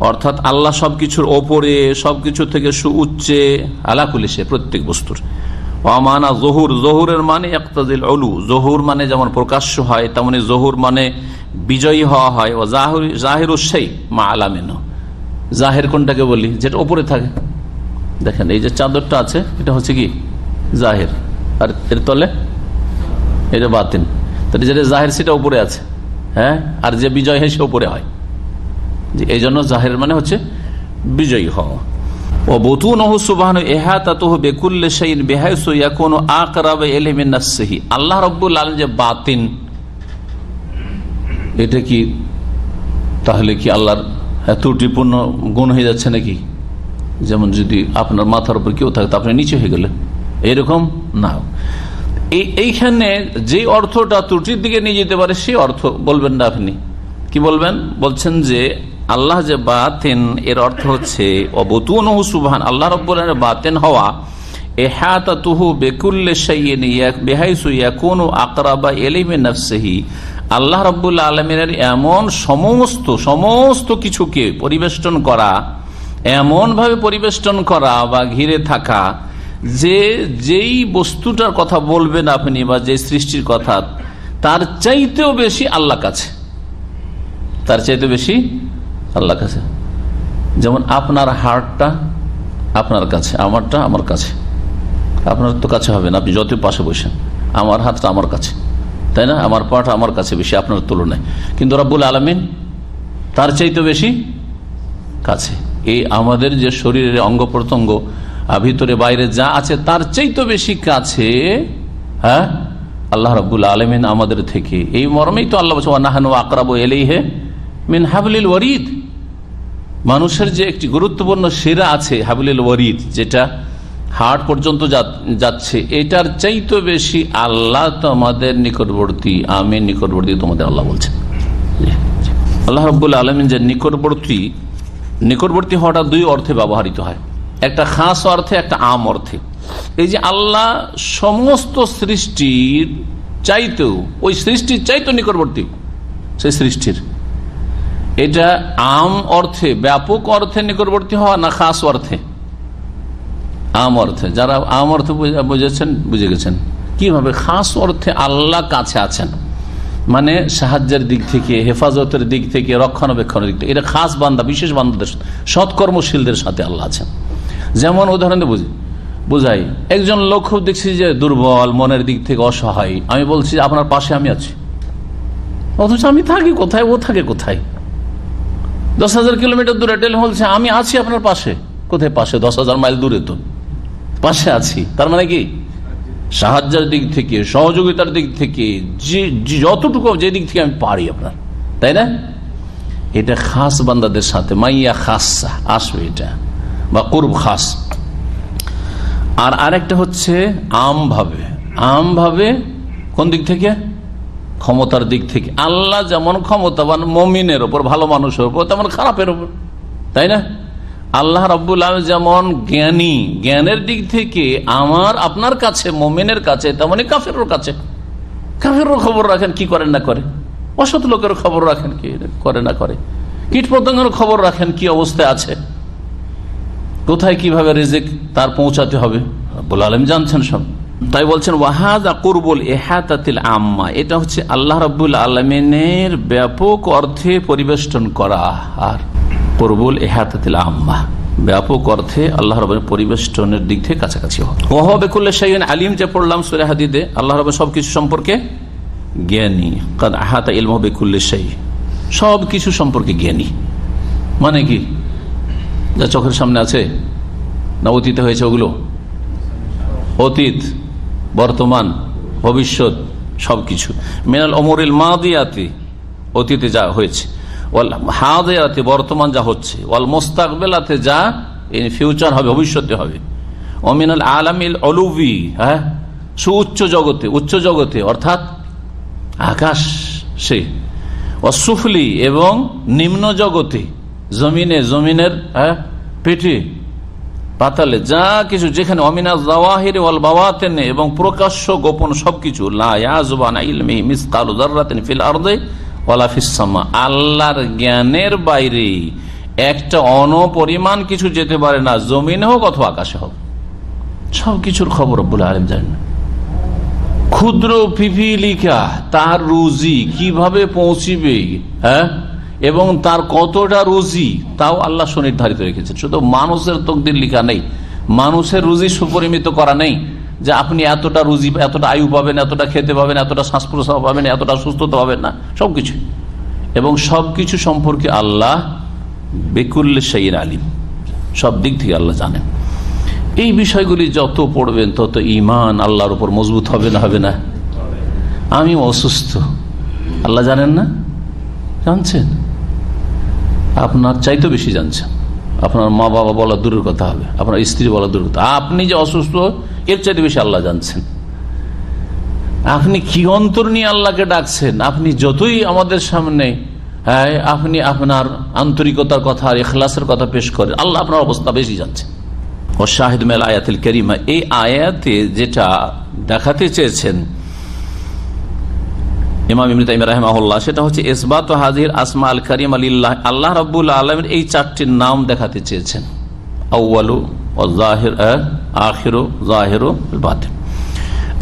অর্থাৎ আল্লাহ সবকিছুর ওপরে, সবকিছু থেকে সুউচ্চে আলাকুলি সে প্রত্যেক বস্তুর। অমানা জহুর, জহুরের মানে একতাজিল অলু জহুর মানে যেমন প্রকাশ্য হয়, তেমনি জহুর মানে বিজয়ী হওয়া হয়। ও জাহির জাহির উৎসাই মা আলামিন জাহের কোনটাকে বলি? যেটা ওপরে থাকে। দেখেন, এই যে চাদরটা আছে, এটা হচ্ছে কি? জাহের। আর এর তলে এটা বাতিন তাহলে যেটা জাহের সেটা উপরে আছে হ্যাঁ? আর যে বিজয় হয় সে উপরে হয়। এই জন্য জাহের মানে হচ্ছে বিজয়ী হওয়া। ও এহাতাতহ বেকুল্লে যে বাতিন এটা কি তাহলে কি আল্লাহর গুণ হয়ে যাচ্ছে নাকি? যেমন যদি আপনার মাথার উপর কেউ থাকে আপনি নিচে হয়ে গেলেন এরকম না। এইখানে যে অর্থটা ত্রুটির দিকে নিয়ে যেতে পারে, সেই অর্থ বলবেন না আপনি। কি বলবেন? বলছেন যে, আল্লাহ যে বাতেন, এর অর্থ হচ্ছে অবতুন সুবহান আল্লাহ রব্বুল বাতেন হওয়া আল্লাহ রব্বুল্লা আলমিনের এমন সমস্ত সমস্ত কিছুকে পরিবেষ্টন করা এমন ভাবে পরিবেষ্টন করা বা ঘিরে থাকা যে যেই বস্তুটার কথা বলবেন আপনি বা যে সৃষ্টির কথা, তার চাইতেও বেশি আল্লাহ কাছে। তার চাইতে বেশি আল্লাহ কাছে। যেমন আপনার হার্টটা আপনার কাছে, আমারটা আমার কাছে। আপনার তো কাছে হবে না, আপনি যত পাশে বসেন, আমার হাতটা আমার কাছে। তাই না? আমার পাটা আমার কাছে বেশি, আপনার তুলনায়। কিন্তু রব্বুল আলমিন তার চাইতে বেশি কাছে। এই আমাদের যে শরীরের অঙ্গ প্রত্যঙ্গ ভিতরে বাইরে যা আছে তার চাইতে বেশি কাছে হ্যাঁ? আল্লাহ রব্বুল আলমিন আমাদের থেকে। এই মর্মেই তো আল্লাহ নাহানু আকরাবো এলেই হে মিন হাবলিল ওয়ারিদ। মানুষের যে একটি গুরুত্বপূর্ণ সেরা আছে হাবলিল ওয়ারিদ, যেটা হাট পর্যন্ত যাচ্ছে, এটার চাইতে বেশি আল্লাহ তোমাদের নিকটবর্তী আমি নিকটবর্তী তোমাদের আল্লাহ বলছেন। আল্লাহ রব্বুল আলমিন যে নিকটবর্তী নিকটবর্তী হওয়াটা দুই অর্থে ব্যবহৃত হয়। একটা খাস অর্থে, একটা আম অর্থে। এই যে আল্লাহ সমস্ত সৃষ্টির চাইতেও, ওই সৃষ্টির চাইতো নিকটবর্তী, সেই সৃষ্টির। এটা আম অর্থে, ব্যাপক অর্থে নিকটবর্তী হওয়া না খাস অর্থে? আম অর্থে। যারা আম অর্থে বুঝেছেন, বুঝে গেছেন। কীভাবে খাস অর্থে আল্লাহ কাছে আছেন? মানে সাহায্যের দিক থেকে, হেফাজতের দিক থেকে, রক্ষণাবেক্ষণের দিক থেকে। এটা খাস বান্দা, বিশেষ বান্দাদের সৎকর্মশীলদের সাথে আল্লাহ আছেন। যেমন উদাহরণ বুঝি। বুঝাই, একজন লোক খুব দেখছি যে দুর্বল, মনের দিক থেকে অসহায়। আমি বলছি, আপনার পাশে আমি আছি। অথচ আমি থাকি কোথায়, ও থাকে কোথায়? দশ হাজার কিলোমিটার দূরে টেলিফোন বলছে আমি আছি আপনার পাশে। কোথায় পাশে? দশ হাজার মাইল দূরে তো। পাশে আছি। তার মানে কি? সাহায্যের দিক থেকে, সহযোগিতার দিক থেকে, যে যতটুকু যে দিক থেকে আমি পারি আপনার। তাই না? এটা খাস বান্দাদের সাথে, মাইয়া খাস, আসবে এটা। বা করব খাস। আর আরেকটা হচ্ছে আম ভাবে। আম ভাবে কোন দিক থেকে? ক্ষমতার দিক থেকে। আল্লাহ যেমন ক্ষমতাবান মমিনের ওপর, ভালো মানুষের ওপর, তেমন খারাপের ওপর। তাই না? আল্লাহ রব্বুল আলম যেমন জ্ঞানী, জ্ঞানের দিক থেকে আমার, আপনার কাছে, মমিনের কাছে তেমনই কাফেরোর কাছে। কাফেরও খবর রাখেন, কি করেন না করে অসৎ লোকের খবর রাখেন, কি করে না করে? কীট পতঙ্গের খবর রাখেন, কি অবস্থায় আছে? কোথায় কীভাবে রেজেক তার পৌঁছাতে হবে? রব্বুল আলম জানছেন সব। তাই বলছেন, ওয়াহাদা কুরবুল এহাতাতিল আম্মা। এটা হচ্ছে আল্লাহ রব্বুল আলমিনের ব্যাপক অর্থে পরিবেষ্টন করা আর কুরবুল এহাতাতিল আম্মা। ব্যাপক অর্থে আল্লাহ রবের পরিবেষ্টনের দিক থেকে কাছাকাছি ওহবেকুল্লা সাইন আলিম, যে পড়লাম সুরে হাদিদে, আল্লাহ রবের সবকিছু সম্পর্কে জ্ঞানী। কারণ আহাতা ইলম বেকুল্লে সাই সব কিছু সম্পর্কে জ্ঞানী। মানে কি? যা চোখের সামনে আছে? না অতীতে হয়েছে ওগুলো? অতীত, বর্তমান, ভবিষ্যৎ, সবকিছু। মিনাল অমরিল মাদিয়াতি অতীতে যা হয়েছে। ওয়াল হাদিয়াতে, বর্তমান যা হচ্ছে। ওয়াল মোস্তাকবেলাতে যা ইন ফিউচার হবে, ভবিষ্যতে হবে। অমিনাল আলামিল অলুভি হ্যাঁ? সুউচ্চ জগতে, উচ্চ জগতে, অর্থাৎ আকাশ সে। অসুফলি এবং নিম্ন জগতে জমিনে, জমিনের হ্যাঁ পেটে পাতালে যা কিছু যেখানে অমিনা জাওয়াহির ওয়াল বাওয়াতেন এবং প্রকাশ্য গোপন সবকিছু আল্লাহর জ্ঞানের বাইরে একটা অনপরিমাণ কিছু যেতে পারে না, জমিনে হোক অথবা আকাশে হোক। সবকিছুর খবর বলে আলেম জানেন ক্ষুদ্র পিপিলিকা তার রুজি কীভাবে পৌঁছিবে হ্যাঁ? এবং তার কতটা রুজি, তাও আল্লাহ সুনির্ধারিত রেখেছেন। শুধু মানুষের তকদির লিখা নেই, মানুষের রুজি সুপরিমিত করা নেই যে আপনি এতটা রুজি, এতটা আয়ু পাবেন, এতটা খেতে পাবেন, এতটা শ্বাস প্রশ্বাস পাবেন, এতটা সুস্থতা পাবেন না, সবকিছু। এবং সবকিছু সম্পর্কে আল্লাহ বেকুল্লে সেই আলিম, সব দিক থেকে আল্লাহ জানেন। এই বিষয়গুলি যত পড়বেন, তত ইমান আল্লাহর উপর মজবুত হবে না হবে না। আমি অসুস্থ। আল্লাহ জানেন না? জানছেন? আপনার চাইতে বেশি জানছেন আপনার মা বাবা বলা দূরের কথা হবে, আপনার স্ত্রী বলা দূরের কথা। আপনি যে অসুস্থ, এর চাইতে বেশি আল্লাহ জানছেন। আপনি কি অন্তর নিয়ে আল্লাহকে ডাকছেন? আপনি যতই আমাদের সামনে হ্যাঁ আপনি আপনার আন্তরিকতার কথা আর এখলাসের কথা পেশ করেন, আল্লাহ আপনার অবস্থা বেশি জানছেন ও শাহিদ মেল আয়াতিল করিমা, এই আয়াতে যেটা দেখাতে চেয়েছেন ইমাম ইমনি তাইম রাহমাহুল্লাহ, সেটা হচ্ছে ইসবাত হাজির আসমা আল করিম আলিল্লাহ, আল্লাহ রব্বুল আলমের এই চারটির নাম দেখাতে চেয়েছেন। আউ্বালু জাহির আখিরু, জাহিরু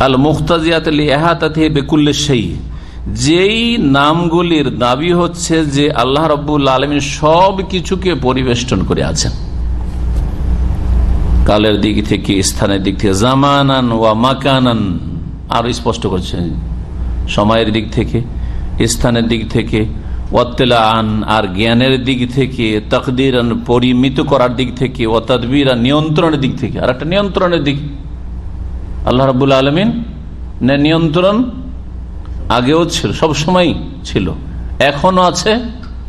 আল মুখতাজিয়াত এহাতাতে বেকুল্লে সেই যেই নামগুলির দাবি হচ্ছে যে আল্লাহ রব্বুল আলমীর সব কিছুকে পরিবেষ্টন করে আছেন। কালের দিক থেকে, স্থানের দিক থেকে, জামানান ওয়া মাকানান, আরও স্পষ্ট করছেন। সময়ের দিক থেকে, স্থানের দিক থেকে ওয়াত্তেলান আর জ্ঞানের দিক থেকে তকদির পরিমিত করার দিক থেকে ও তদবির নিয়ন্ত্রণের দিক থেকে। আর একটা নিয়ন্ত্রণের দিক। আল্লাহ রাবুল আলমিন নিয়ন্ত্রণ আগেও ছিল সব সময় ছিল। এখনও আছে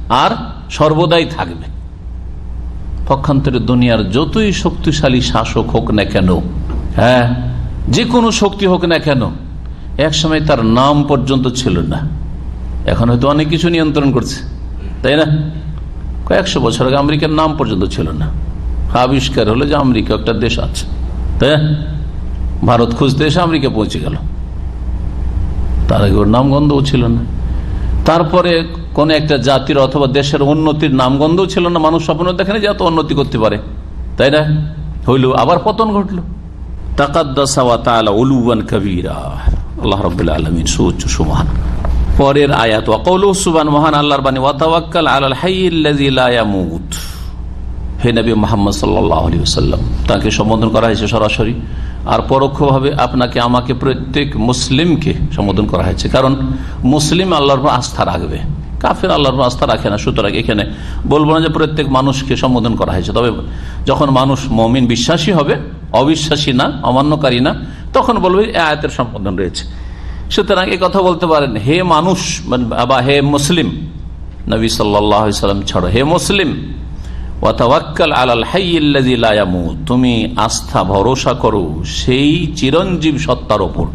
আর সর্বদাই থাকবে। পক্ষান্তরে দুনিয়ার যতই শক্তিশালী শাসক হোক না কেন হ্যাঁ যে কোনো শক্তি হোক না কেন এক সময় তার নাম পর্যন্ত ছিল না। এখন হয়তো অনেক কিছু নিয়ন্ত্রণ করছে, তাই না? কয়েকশো বছর আগে আমেরিকার নাম পর্যন্ত ছিল না। আবিষ্কার হলো যে আমেরিকা একটা দেশ আছে, তাই ভারত খুঁজতে এসে আমেরিকা পৌঁছে গেল। তার আগে ওর নামগন্ধও ছিল না। তারপরে কোন একটা জাতির অথবা দেশের উন্নতির নামগন্ধও ছিল না। মানুষ স্বপ্ন দেখেনি যে এত উন্নতি করতে পারে, তাই না? হইল আবার পতন ঘটলো। আল্লাহ রবাহ আলমিন সুচ্চ সুমহান পরের আয়াত ওয়াকৌল সুবান মহান আল্লাহর বানী ওয়াতাওয়াক্কাল আলাল হে নবী মোহাম্মদ সাল্লাম তাকে সম্বোধন করা হয়েছে সরাসরি, আর পরোক্ষভাবে আপনাকে, আমাকে প্রত্যেক মুসলিমকে সম্বোধন করা হয়েছে। কারণ মুসলিম আল্লাহর আস্থা রাখবে, কাফের আল্লাহর আস্থা রাখে না। সুতরাং এখানে বলব না যে প্রত্যেক মানুষকে সম্বোধন করা হয়েছে। তবে যখন মানুষ মমিন বিশ্বাসী হবে, অবিশ্বাসী না, অমান্যকারী না তখন বলবে আয়াতের সম্বোধন রয়েছে। সুতরাং এই কথা বলতে পারেন, হে মানুষ বা হে মুসলিম, নবী সাল্লাম ছাড়ো, হে মুসলিম তুমি আস্থা, ভরসা করো, সেই চিরঞ্জীব সত্তার ওপর,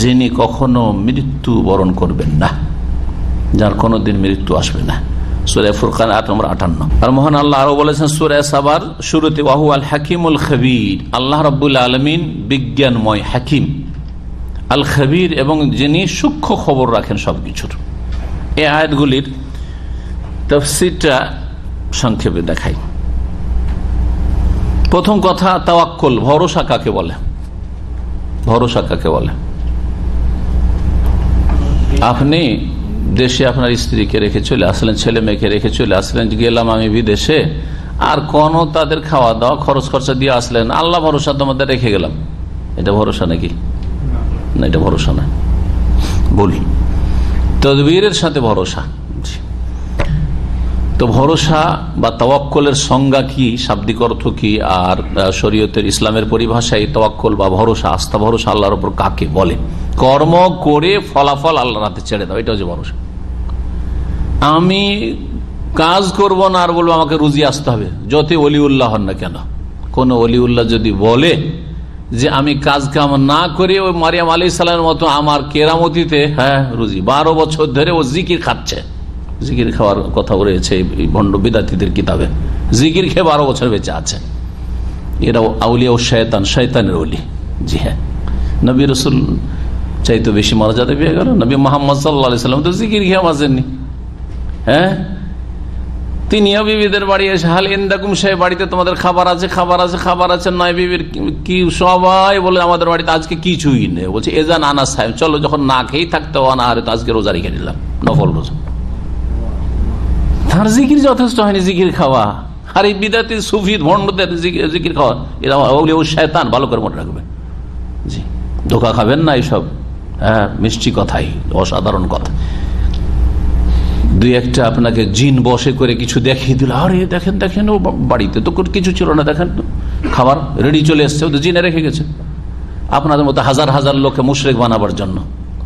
যিনি কখনো মৃত্যু বরণ করবেন না, যার কোনোদিন মৃত্যু আসবে না। সুরে ফুরকান আট নম্বর আটান্ন। আর মোহন আল্লাহ আরও বলেছেন সুরে সাবার শুরুতে ওয়াহু আল হাকিমুল খবির। আল্লাহ রবুল্লা আলমিন বিজ্ঞানময় হাকিম। আল খবির এবং যিনি সূক্ষ্ম খবর রাখেন সবকিছুর। এই আয়াতগুলির তফসিরটা সংক্ষেপে দেখাই। প্রথম কথা, তাওয়াক্কল, ভরসা কাকে বলে? ভরসা কাকে বলে? আপনি দেশে আপনার স্ত্রীকে রেখে চলে আসলেন, ছেলে মেয়েকে রেখে চলে আসলেন, গেলাম আমি বিদেশে, আর কোনো তাদের খাওয়া দাওয়া, খরচ খরচা দিয়ে আসলেন, আল্লাহ ভরসা তোমাদের রেখে গেলাম। এটা ভরসা নাকি? না, এটা ভরসা না। বলি, তদবীরের সাথে ভরসা। তো ভরসা বা তওয়াক্কলের সংজ্ঞা কি? শাব্দিক অর্থ কি? আর শরীয়তের ইসলামের পরিভাষায় তওয়াক্কল বা ভরসা, আস্থা ভরসা আল্লাহর উপর কাকে বলে? কর্ম করে ফলাফল আল্লাহর হাতে ছেড়ে দাও, এটা হচ্ছে ভরসা। আমি কাজ করব না, আর বলব আমাকে রুজি আসতে হবে। যত অলিউল্লাহ হন না কেন। কোন অলিউল্লাহ যদি বলে যে আমি কাজ কাম না করে ওই মারিয়াম আলি সালামের মতো আমার কেরামতিতে হ্যাঁ রুজি। বারো বছর ধরে ও জিকির খাচ্ছে। জিকির খাওয়ার কথা রয়েছে ভণ্ড বিদ্যার্থীদের কিতাবে। জিকির খেয়ে বারো বছর বেঁচে আছে এরা আউলিয়া ও শয়তান, শয়তানের অলি জি হ্যাঁ। নবী রসুল চাইতে বেশি মর্যাদা পেয়ে গেল। নবী মোহাম্মদ সাল্লা সাল্লাম তো জিকির খেয়ে বাজেননি হ্যাঁ? তিনিও বিবিদের বাড়ি এসে, হাল ইন্দাকুম সাহেব বাড়িতে তোমাদের খাবার আছে খাবার আছে খাবার আছে। নয় বিবির কি সবাই বলে, আমাদের বাড়িতে আজকে কিছুই নেই। বলছে এজান আনা সাহেব, চলো যখন না খেয়েই থাকতে আনাহারে তো আজকে রোজা রেখে নিলাম নফল রোজা। তার জিকির যথেষ্ট হয়নি জিকির খাওয়া। আর এই বিদাতি সুফি ভণ্ডদের জিকির খাওয়া, এরা শেতান ভালো করে মনে রাখবে। জি, ধোকা খাবেন না এইসব। হ্যাঁ মিষ্টি কথাই, অসাধারণ কথা। দুই একটা আপনাকে জিন বসে করে কিছু দেখিয়ে দিল, আরে দেখেন দেখেন, ও বাড়িতে তো কিছু ছিল না, দেখেন তো। খাবার রেডি চলে এসছে, ও তো জিনে রেখে গেছে। আপনাদের মতো হাজার হাজার লোককে মুশরেক বানাবার জন্য,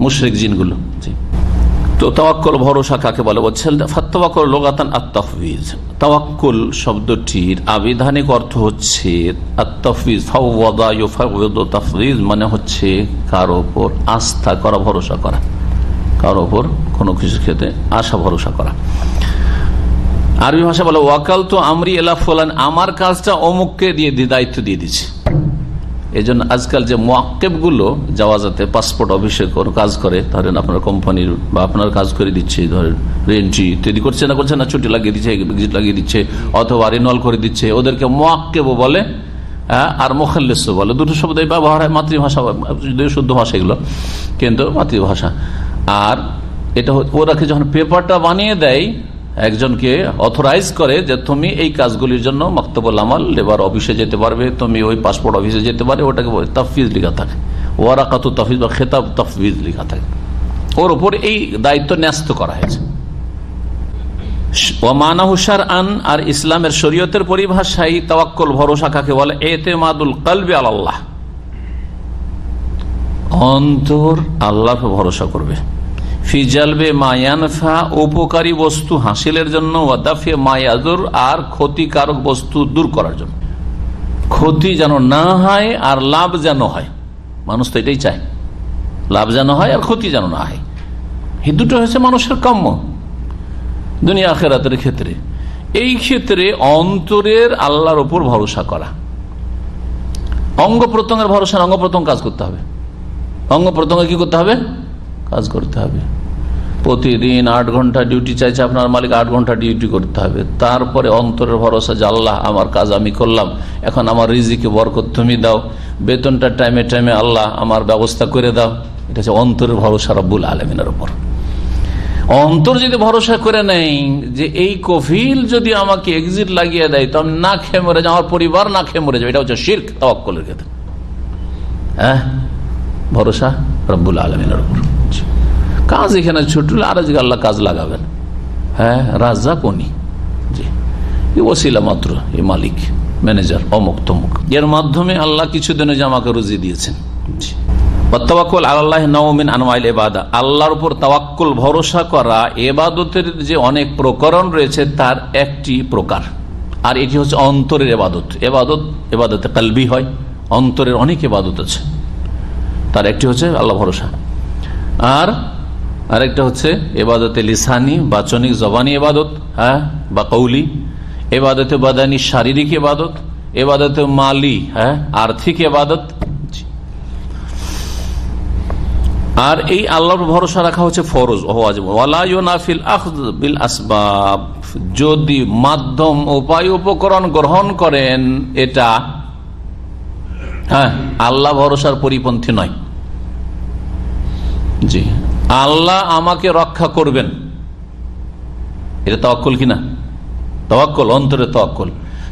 মুশরেক জিনগুলো। জি। তো তাওয়াক্কল ভরসা কাকে বলে? বলছেন, ফাত্তাওয়াক্কল লোগাতান আত্তাফিজ তাওয়াক্কুল শব্দটির আবিধানিক অর্থ হচ্ছে আত্তাফিজ ফাওয়াদা ইউফাওয়াদু তাফরিজ মানে হচ্ছে কার ওপর আস্থা করা, ভরসা করা। কার ওপর কোনো কিছু ক্ষেত্রে আশা, ভরসা করা। আরবি ভাষা বলে ওয়াকাল তো আমরি এলা ফলান, আমার কাজটা অমুককে দিয়ে দায়িত্ব দিয়ে দিচ্ছে এই জন্য আজকাল যে মোয়াক্কেবগুলো যাওয়া যাতে পাসপোর্ট অফিসে কাজ করে, ধরেন আপনার কোম্পানির বা আপনার কাজ করে দিচ্ছে, ধরেন রেন্ট্রি ইত্যাদি করছে না করছে না, ছুটি লাগিয়ে দিচ্ছে লাগিয়ে দিচ্ছে, অথবা রিনল করে দিচ্ছে, ওদেরকে মোয়াক্কেবও বলে আর মোখাল্লেস বলে। দুটো শব্দ ব্যবহার হয়, মাতৃভাষা শুদ্ধ ভাষা এগুলো, কিন্তু মাতৃভাষা। আর এটা ওরাকে যখন পেপারটা বানিয়ে দেয় একজনকে অথরাইজ করে যে তুমি এই কাজগুলির জন্য মক্তবুল আমাল লেবার অফিসে যেতে পারবে, তুমি ওই পাসপোর্ট অফিসে যেতে পারবে ওটাকে তফিজ লেখা থাকে। ওয়ারাকাত তফিজ বা খেতাব তফিজ লেখা থাকে। ওর উপর এই দায়িত্ব ন্যস্ত করা হয়েছে। আন আর ইসলামের শরীয়তের পরিভাষায় তাওয়াক্কল ভরসা কাকে বলে? এতে মাদুল কালবে আল্লাহ অন্তর আল্লাহ ভরসা করবে। ফিজালবে মায়ানফা উপকারী বস্তু হাসিলের জন্য ওয়াদাফে মায়াজুর আর ক্ষতিকারক বস্তু দূর করার জন্য। ক্ষতি যেন না হয় আর লাভ যেন হয়। মানুষ তো এটাই চায়। লাভ যেন হয় আর ক্ষতি যেন না হয়। এই দুটো হচ্ছে মানুষের কাম্য। দুনিয়া আখেরাতের ক্ষেত্রে। এই ক্ষেত্রে অন্তরের আল্লাহর ওপর ভরসা করা। অঙ্গ প্রত্যঙ্গের ভরসা অঙ্গ প্রত্যঙ্গ কাজ করতে হবে। অঙ্গ প্রত্যঙ্গে কি করতে হবে? কাজ করতে হবে। প্রতিদিন আট ঘণ্টা ডিউটি চাইছে, আপনার মালিক আট ঘণ্টা ডিউটি করতে হবে। তারপরে অন্তরের ভরসা যে আল্লাহ, আমার কাজ আমি করলাম, এখন আমার রিজিকে বরকত তুমি দাও। বেতনটা টাইমে টাইমে আল্লাহ আমার ব্যবস্থা করে দাও। এটা হচ্ছে অন্তরের ভরসা রব্বুল আলমিনের ওপর অন্তর যদি ভরসা করে নেই যে এই কফিল যদি আমাকে এক্সিট লাগিয়ে দেয়, তো আমি না খেয়ে মরে যাও আমার পরিবার না খেয়ে মরে যাবে। এটা হচ্ছে শির্ক তওয়াক্কলের ক্ষেত্রে। হ্যাঁ? ভরসা রব্বুল আলমিনের উপর। কাজ এখানে ছুটলে আর আজকে আল্লাহ কাজ লাগাবেন। হ্যাঁ রাজা কোনি? জি। ওসিলা মাত্র এই মালিক, ম্যানেজার, অমুক তমুক। এর মাধ্যমে আল্লাহ কিছুদিনে যে আমাকে রুজি দিয়েছেন। জি। আল্লাহর উপর ভরসা করা যে অনেক প্রকরণ রয়েছে, তার একটি প্রকার। আর এটি হচ্ছে অন্তরের হয়, অন্তরের অনেক আছে। তার একটি হচ্ছে আল্লাহ ভরসা। আর আরেকটা হচ্ছে এবাদতে লিসানি, বাচনিক জবানি এবাদত হ্যাঁ বা কৌলি। এবাদতে বাদানি শারীরিক এবাদত, এবাদতে মালি হ্যাঁ আর্থিক এবাদত। আর এই আল্লাহর ভরসা রাখা হচ্ছে ফরজ আসবাব। যদি মাধ্যম, উপায়, উপকরণ গ্রহণ করেন, এটা হ্যাঁ আল্লাহ ভরসার পরিপন্থী নয়। জি। আল্লাহ আমাকে রক্ষা করবেন। এটা তওয়াক্কল কিনা? তওয়াক্কল, অন্তরে তওয়াক্কল।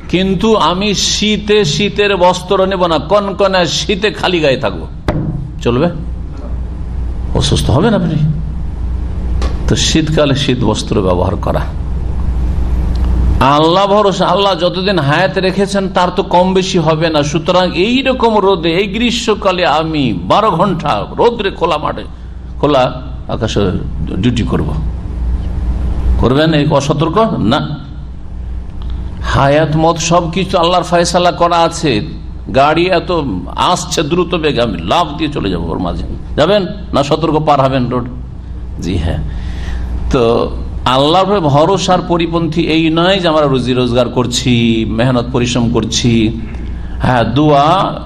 কিন্তু আমি শীতে শীতের বস্ত্র নেব না, কনকনে শীতে খালি গায়ে থাকব। চলবে? অসুস্থ হবেন আপনি? তো শীতকালে শীত বস্ত্র ব্যবহার করা। আল্লাহ ভরসা, আল্লাহ যতদিন হায়াত রেখেছেন, তার তো কম বেশি হবে না। সুতরাং এইরকম রোদে, এই গ্রীষ্মকালে আমি বারো ঘণ্টা রোদ্রে খোলা মাঠে, খোলা আকাশে ডিউটি করব। করবেন এই অসতর্ক? না। হায়াত, মত সবকিছু আল্লাহর ফয়সালা করা আছে। গাড়ি এত আসছে দ্রুত বেগে, আমি লাভ দিয়ে চলে যাব ওর মাঝে। যাবেন? না, সতর্ক পার হবেন রোড? জি হ্যাঁ। তো আল্লাহর ভরসার পরিপন্থী এই নয় যে আমরা রুজি রোজগার করছি, মেহনত পরিশ্রম করছি। হ্যাঁ দোয়া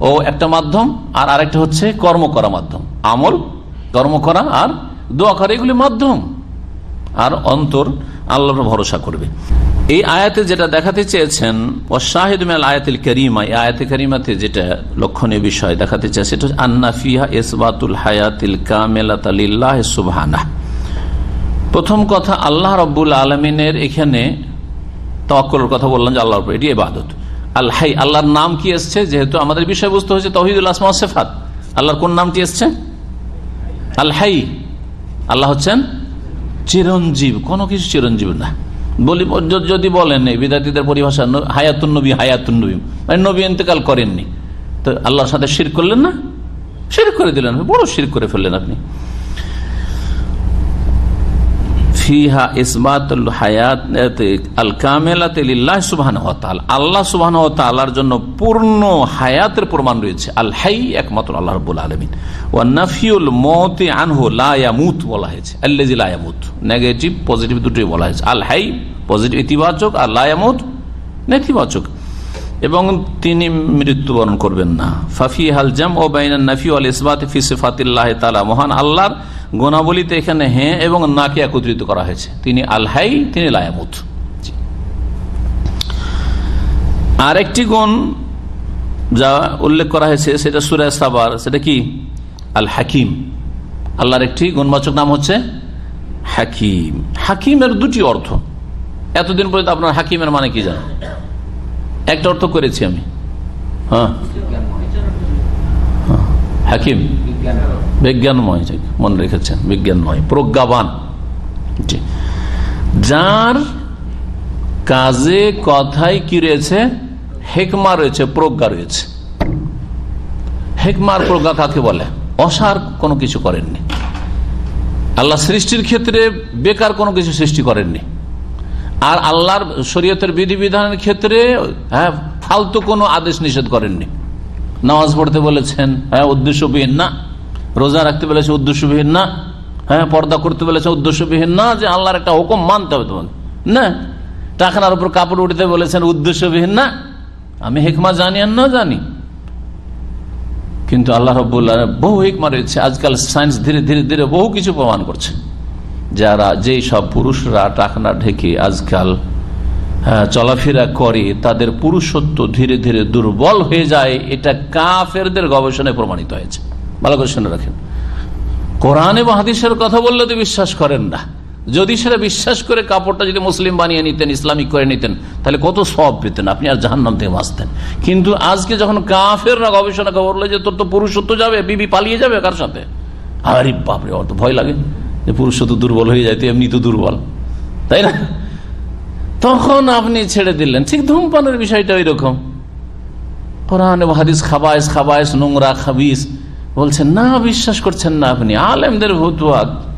ও একটা মাধ্যম, আর আরেকটা হচ্ছে কর্ম করা মাধ্যম। আমল কর্ম করা আর দোয়া করা, এগুলি মাধ্যম। আর অন্তর আল্লাহর ভরসা করবে। এই আয়াতে যেটা দেখাতে চেয়েছেন ও শাহিদ মেল আয়াতিল করিমা, এই আয়াতে করিমাতে যেটা লক্ষণীয় বিষয় দেখাতে চেয়ে, সেটা হচ্ছে আন্নাফিয়া ইসবাতুল হায়াতিল কামেলাতালিল্লাহ সুবহানা প্রথম কথা, আল্লাহ রব্বুল আলমিনের এখানে তওয়াক্কলের কথা বললাম যে আল্লাহর এটি এবাদত আল্লাহ আল্লাহর নাম কি এসছে? যেহেতু আমাদের বিষয়বস্তু হচ্ছে তহিদুল আসমা সেফাত। আল্লাহর কোন নামটি এসছে? আল্লাহাই আল্লাহ হচ্ছেন চিরঞ্জীব, কোনো কিছু চিরঞ্জীব না। বলি যদি বলেন বিদ্যার্থীদের পরিভাষা হায়াতুন নবী হায়াতুন নবী। মানে নবী ইন্তেকাল করেননি। তো আল্লাহর সাথে শির করলেন না? শির করে দিলেন। বড় শির করে ফেললেন আপনি। ফিহা ইসবাতুল হায়াত আল কামেলাতিল্লাহ সুবহান আল্লাহ সুবহান তালার জন্য পূর্ণ হায়াতের প্রমাণ রয়েছে। আল হাই একমাত্র আল্লাহ রবুল আলমিন। ও নাফিউল মতে আনহু লায়ামুত বলা হয়েছে। আল্লেজি লায়ামুত নেগেটিভ, পজিটিভ দুটোই বলা হয়েছে। আল হাই পজিটিভ ইতিবাচক আর লায়ামুত নেতিবাচক। এবং তিনি মৃত্যুবরণ করবেন না। ফাফি হাল জাম ও বাইন নাফি আল ইসবাত ফি তালা মহান আল্লাহর গোনাবলিতে এখানে হ্যাঁ এবং নাকে একত্রিত করা হয়েছে। তিনি আলহাই তিনি লায়ামুত। আরেকটি গুণ যা উল্লেখ করা হয়েছে, সেটা সুরায় সাবার। সেটা কি? আল হাকিম। আল্লাহর একটি গুণবাচক নাম হচ্ছে হাকিম। হাকিমের দুটি অর্থ। এতদিন পর্যন্ত আপনার হাকিমের মানে কি জানেন? একটা অর্থ করেছি আমি। হ্যাঁ। হাকিম। বিজ্ঞানময় মনে রেখেছেন, বিজ্ঞানময়, প্রজ্ঞাবান। যার কাজে, কথায় কি রয়েছে? হেকমা রয়েছে, প্রজ্ঞা রয়েছে। হেকমার প্রজ্ঞা কাকে বলে? অসার কোনো কিছু করেননি। আল্লাহ সৃষ্টির ক্ষেত্রে বেকার কোনো কিছু সৃষ্টি করেননি। আর আল্লাহর শরীয়তের বিধিবিধানের ক্ষেত্রে হ্যাঁ ফালতু কোনো আদেশ নিষেধ করেননি। নামাজ পড়তে বলেছেন হ্যাঁ উদ্দেশ্যবিহীন না। রোজা রাখতে বলেছে উদ্দেশ্যবিহীন না। হ্যাঁ পর্দা করতে বলেছে উদ্দেশ্যবিহীন না। যে আল্লাহর একটা হুকুম মানতে হবে তোমাকে না। টাকার উপর কাপড় উঠতে বলেছেন উদ্দেশ্যবিহীন না। আমি হেকমা জানি আর না জানি। কিন্তু আল্লাহ রব্বুল্লাহ বহু হেকমা রয়েছে। আজকাল সায়েন্স ধীরে ধীরে ধীরে বহু কিছু প্রমাণ করছে। যারা যেই সব পুরুষরা টাকনা ঢেকে আজকাল চলাফেরা করে, তাদের পুরুষত্ব ধীরে ধীরে দুর্বল হয়ে যায়। এটা কাফেরদের গবেষণায় প্রমাণিত হয়েছে। ভালো করে শুনে রাখেন। কোরআন এবং হাদিসের কথা বললে তো বিশ্বাস করেন না। যদি সেটা বিশ্বাস করে কাপড়টা যদি মুসলিম বানিয়ে নিতেন, ইসলামিক করে নিতেন, তাহলে কত সব পেতেন আপনি আর জাহান্নাম থেকে বাঁচতেন। কিন্তু আজকে যখন কাফেররা গবেষণা করল যে তোর তো পুরুষত্ব যাবে, বিবি পালিয়ে যাবে কার সাথে? আরে বাপরে অত ভয় লাগে। যে পুরুষত্ব দুর্বল হয়ে যায়, তো এমনি তো দুর্বল। তাই না? তখন আপনি ছেড়ে দিলেন। ঠিক ধূমপানের বিষয়টা ওই রকম নোংরা, খাবিস। বলছেন, না, বিশ্বাস করছেন না আপনি। আলেমদের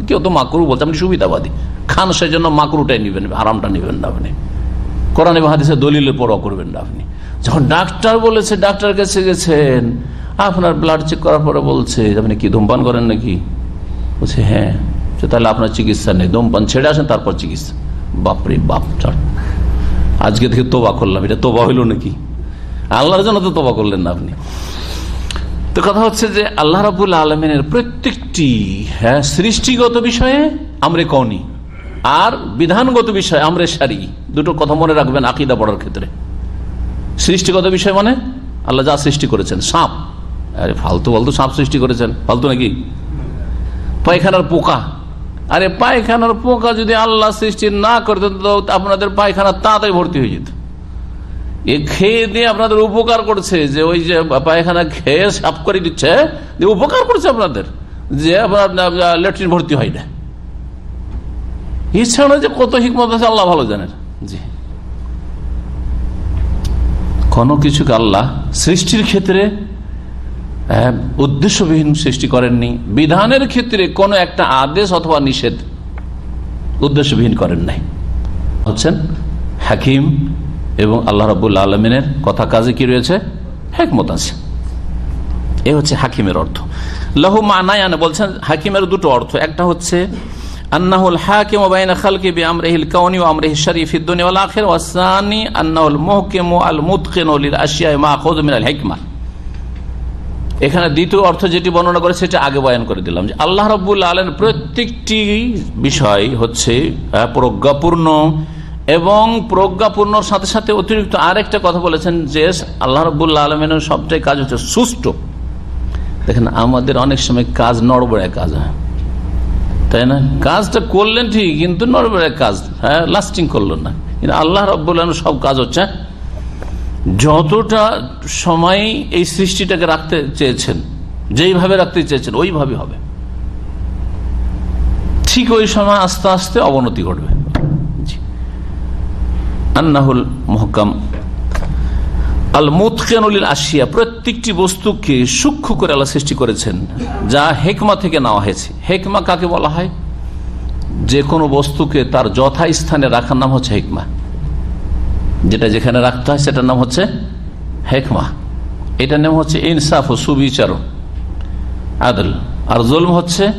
কেউ তো মাকরু বলছে, আপনি জন্য আরামটা নেবেন না আপনি। পরোয়া করবেন না আপনি। যখন ডাক্তার বলেছে, ডাক্তার কাছে গেছেন, আপনার ব্লাড চেক করার পরে বলছে, আপনি কি ধূমপান করেন নাকি? বলছে হ্যাঁ। তাহলে আপনার চিকিৎসা নেই। দমপান ছেড়ে আসেন, তারপর চিকিৎসা। বাপরে বাপ, চট। আজকে থেকে তোবা করলাম, এটা তোবা হইল নাকি? আল্লাহর জন্য তো তোবা করলেন না আপনি। তো কথা হচ্ছে যে আল্লাহ রাবুল আলমিনের প্রত্যেকটি হ্যাঁ সৃষ্টিগত বিষয়ে আমরা কৌনি আর বিধানগত বিষয় আমরা সারি। দুটো কথা মনে রাখবেন আকিদা পড়ার ক্ষেত্রে। সৃষ্টিগত বিষয় মানে আল্লাহ যা সৃষ্টি করেছেন, সাপ। আরে, ফালতু ফালতু সাপ সৃষ্টি করেছেন। ফালতু নাকি? পায়খানার পোকা। আরে পায়খানার পোকা যদি আল্লাহ সৃষ্টি না করতেন, তো আপনাদের পায়খানা তাড়াতাড়ি ভর্তি হয়ে যেত। এ খেয়ে দিয়ে আপনাদের উপকার করছে, যে ওই যে পায়খানা খেয়ে সাফ করে দিচ্ছে, যে উপকার করছে আপনাদের, যে ল্যাট্রিন ভর্তি হয় না। এছাড়া যে কত হিকমত আছে, আল্লাহ ভালো জানেন। জি। কোন কিছুকে আল্লাহ সৃষ্টির ক্ষেত্রে উদ্দেশ্যবিহীন সৃষ্টি করেননি। বিধানের ক্ষেত্রে কোন একটা আদেশ অথবা নিষেধ উদ্দেশ্যবিহীন করেন নাই। হচ্ছেন হাকিম এবং আল্লাহ রবুল্লা আলমিনের কথা কাজে কি রয়েছে? হেকমত আছে। এ হচ্ছে হাকিমের অর্থ। লহু মানায়ান বলছেন হাকিমের দুটো অর্থ। একটা হচ্ছে, আন্নাহুল হাকিম বাইন শরীফ আল মিন আল হিকমা। এখানে দ্বিতীয় অর্থ যেটি বর্ণনা করে, সেটা আগে বয়ান করে দিলাম যে আল্লাহ রব্বুল আলম প্রত্যেকটি বিষয় হচ্ছে প্রজ্ঞাপূর্ণ এবং প্রজ্ঞাপূর্ণর সাথে সাথে অতিরিক্ত আরেকটা কথা বলেছেন যে আল্লাহ রব্বুল্লা আলমেনের সবটাই কাজ হচ্ছে সুষ্ঠু। দেখেন, আমাদের অনেক সময় কাজ নড়বড়ে কাজ হয়। তাই না? কাজটা করলেন ঠিক, কিন্তু নড়বড়ে কাজ হ্যাঁ লাস্টিং করল না। কিন্তু আল্লাহ রব্বুল সব কাজ হচ্ছে যতটা সময় এই সৃষ্টিটাকে রাখতে চেয়েছেন, যেইভাবে রাখতে চেয়েছেন, ওইভাবে হবে। ঠিক ওই সময় আস্তে আস্তে অবনতি ঘটবে। আন্নাহুল মহকাম। আল মুতকেনুল আসিয়া প্রত্যেকটি বস্তুকে সূক্ষ্ম করে আল্লাহ সৃষ্টি করেছেন, যা হেকমা থেকে নেওয়া হয়েছে। হেকমা কাকে বলা হয়? যে কোনো বস্তুকে তার যথাস্থানে রাখার নাম হচ্ছে হেকমা। যেটা যেখানে রাখতে হয় সেটার নাম হচ্ছে হেকমা। এটার নাম হচ্ছে ইনসাফ ও সুবিচারণ আদল। আর জুলম হচ্ছে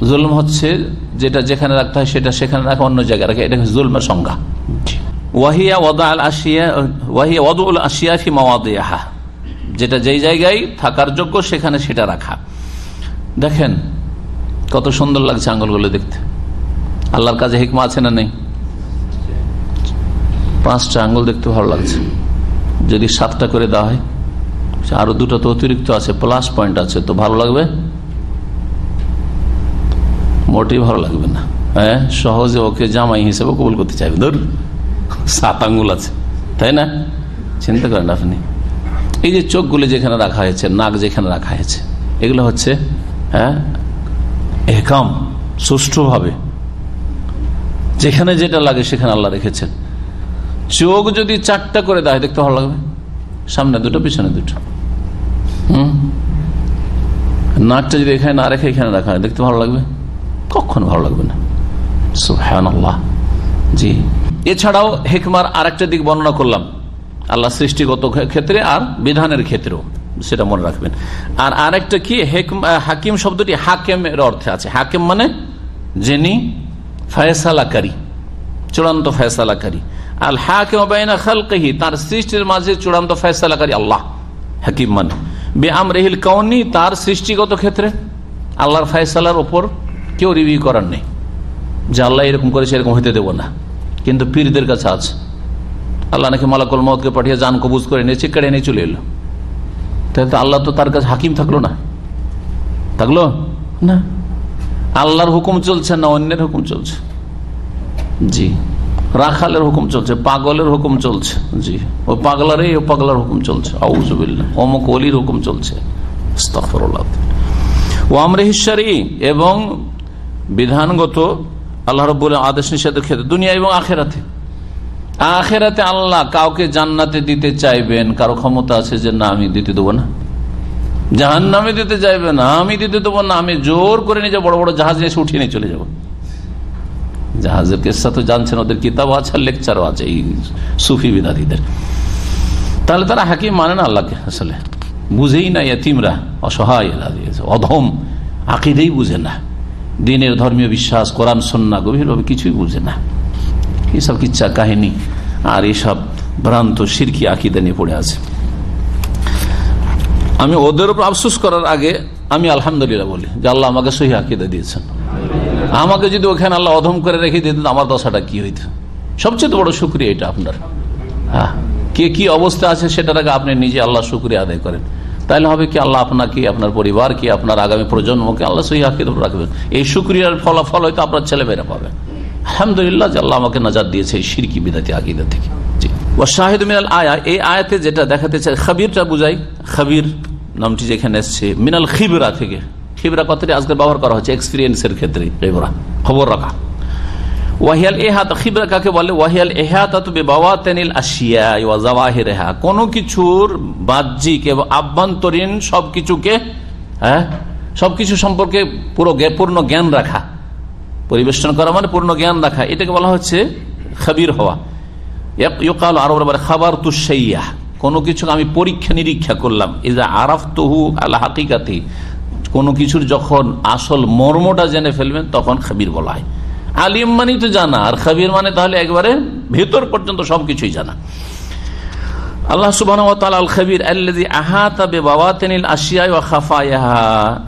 জুলম হচ্ছে যেটা যেখানে রাখতে হয় সেটা সেখানে রাখা অন্য জায়গায় রাখে। এটা হচ্ছে জুলমের সংজ্ঞা। ওয়াহিয়া ওয়াদা আল আশিয়া ওয়াহিয়া ওয়াদুল আশিয়া ফি মাওয়াদিয়াহা। যেটা যেই জায়গায় থাকার যোগ্য সেখানে সেটা রাখা। দেখেন কত সুন্দর লাগছে আঙ্গুলগুলো দেখতে। আল্লাহর কাছে হিকমা আছে না নেই? পাঁচটা আঙ্গুল দেখতে ভালো লাগছে। যদি সাতটা করে দেওয়া হয় আরও দুটো তো অতিরিক্ত আছে প্লাস পয়েন্ট আছে, তো ভালো লাগবে? মোটেই ভালো লাগবে না। হ্যাঁ সহজে ওকে জামাই হিসেবে কবুল করতে চাইবে। ধর, সাত আঙ্গুল আছে, তাই না? চিন্তা করেন আপনি। এই যে চোখগুলো যেখানে রাখা হয়েছে, নাক যেখানে রাখা হয়েছে, এগুলো হচ্ছে হ্যাঁ একাম, সুষ্ঠুভাবে। যেখানে যেটা লাগে সেখানে আল্লাহ রেখেছেন। চোখ যদি চারটা করে দেয় দেখতে ভালো লাগবে। সামনে দুটো, পিছনে দুটো। হম? নাকটা যদি এখানে না রেখে এখানে রাখা দেখতে ভালো লাগবে? কখন ভালো লাগবে না। সুহান আল্লাহ জি। এছাড়াও হেকমার আর একটা দিক বর্ণনা করলাম। আল্লাহ সৃষ্টিগত ক্ষেত্রে আর বিধানের ক্ষেত্রেও, সেটা মনে রাখবেন। আর আরেকটা কি? হাকিম শব্দটি হাকেমের অর্থে আছে। হাকিম মানে যিনি ফয়সালাকারী, চূড়ান্ত ফয়সালাকারী। আল হাকিম খালকাহি তার সৃষ্টির মাঝে চূড়ান্ত ফয়সালাকারী আল্লাহ, হাকিম মানে। বে আমরেহিল কৌনি তার সৃষ্টিগত ক্ষেত্রে আল্লাহর ফয়সালার ওপর কেউ রিভিউ করার নেই। যে আল্লাহ এরকম করেছে এরকম হইতে দেবো না। কিন্তু পীরদের কাছে আছে। আল্লাহ নাকি মালাকুল মতকে পাঠিয়ে যান, কবুজ করে নিয়ে চিকাড়ে নিয়ে চলে এলো। তাহলে তো আল্লাহ তো তার কাছে হাকিম থাকল না। থাকল? না। আল্লাহর হুকুম চলছে না অন্যের হুকুম চলছে? জি। রাখালের হুকুম চলছে, পাগলের হুকুম চলছে। জি, ও পাগলারে ও পাগলার হুকুম চলছে। অমুক অলির হুকুম চলছে। ও এবং বিধানগত আল্লাহ রব্বুল আদেশ নিষেধের ক্ষেত্রে দুনিয়া এবং আখেরাতে। আখেরাতে আল্লাহ কাউকে জান্নাতে দিতে চাইবেন, কারও ক্ষমতা আছে যে না আমি দিতে দেবো না। জাহান নামে দিতে চাইবে না, আমি দিতে দেবো না, আমি জোর করে নিয়ে বড় বড় জাহাজ এসে উঠিয়ে নিয়ে চলে যাব। জাহাজের কেসা তো জানছেন, ওদের কিতাব আছে লেকচারও আছে, এই সুফি বিদাতিদের তাহলে তারা হাকিম মানে না আল্লাহকে আসলে। বুঝেই না এতিমরা অসহায় অধম, আকিদেই বুঝে না। দিনের ধর্মীয় বিশ্বাস, কোরআন সন্না গভীরভাবে কিছুই বুঝে না। এইসব কিচ্ছা কাহিনী আর এসব ভ্রান্ত, সিরকি আকিদা নিয়ে পড়ে আছে। আমি ওদের উপর আফসোস করার আগে আমি আলহামদুলিল্লাহ বলি যে আল্লাহ আমাকে সহি আকিদা দিয়েছেন। আমাকে যদি ওখানে আল্লাহ অধম করে রেখে দিতেন আমার দশাটা কি হইত? সবচেয়ে বড় শুক্রিয়া এটা আপনার। হ্যাঁ কে কি অবস্থা আছে সেটার আগে আপনি নিজে আল্লাহ শুক্রিয়া আদায় করেন। তাহলে হবে কি আল্লাহ আপনাকে, আপনার পরিবারকে, আপনার আগামী প্রজন্মকে আল্লাহ সহি আকিদ রাখবেন। এই শুক্রিয়ার ফলাফল হয়তো আপনার ছেলেমেয়েরা পাবে। আলহামদুলিল্লাহ যে আল্লাহ আমাকে নাজাদ দিয়েছে এই সিরকি বিদাতি আকিদা থেকে। ও শাহিদ মিনাল আয়া, এই আয়াতে যেটা দেখাতে চাই, খাবিরটা বুঝাই। খাবির নামটি যেখানে এসছে, মিনাল খিবরা থেকে। খিবরা কথাটি আজকে ব্যবহার করা হচ্ছে এক্সপিরিয়েন্সের ক্ষেত্রে। খিবরা রাখা। ওয়াহিয়াল এহাত, খিবরা কাকে বলে? ওয়াহিয়াল এহাত আসিয়া কিছুর বাহ্যিক এবং আভ্যন্তরীণ সবকিছুকে হ্যাঁ সবকিছু সম্পর্কে পুরো পূর্ণ জ্ঞান রাখা। পরিবেশন করা মানে পূর্ণ জ্ঞান রাখা। এটাকে বলা হচ্ছে খাবির হওয়া। আরও খাবার তুসাইয়া কোনো কিছু আমি পরীক্ষা নিরীক্ষা করলাম। এই যে আরাফ তহু আল্লাহ হাকিকাতি। কোনো কিছুর যখন আসল মর্মটা জেনে ফেলবেন, তখন খাবির বলা হয়। আলিম মানেই তো জানা, আর খাবির মানে তাহলে একবারে ভেতর পর্যন্ত সবকিছুই জানা। আল্লাহ সুবাহ আল খাবির আহাতাবে বাবাতেনিল আসিয়া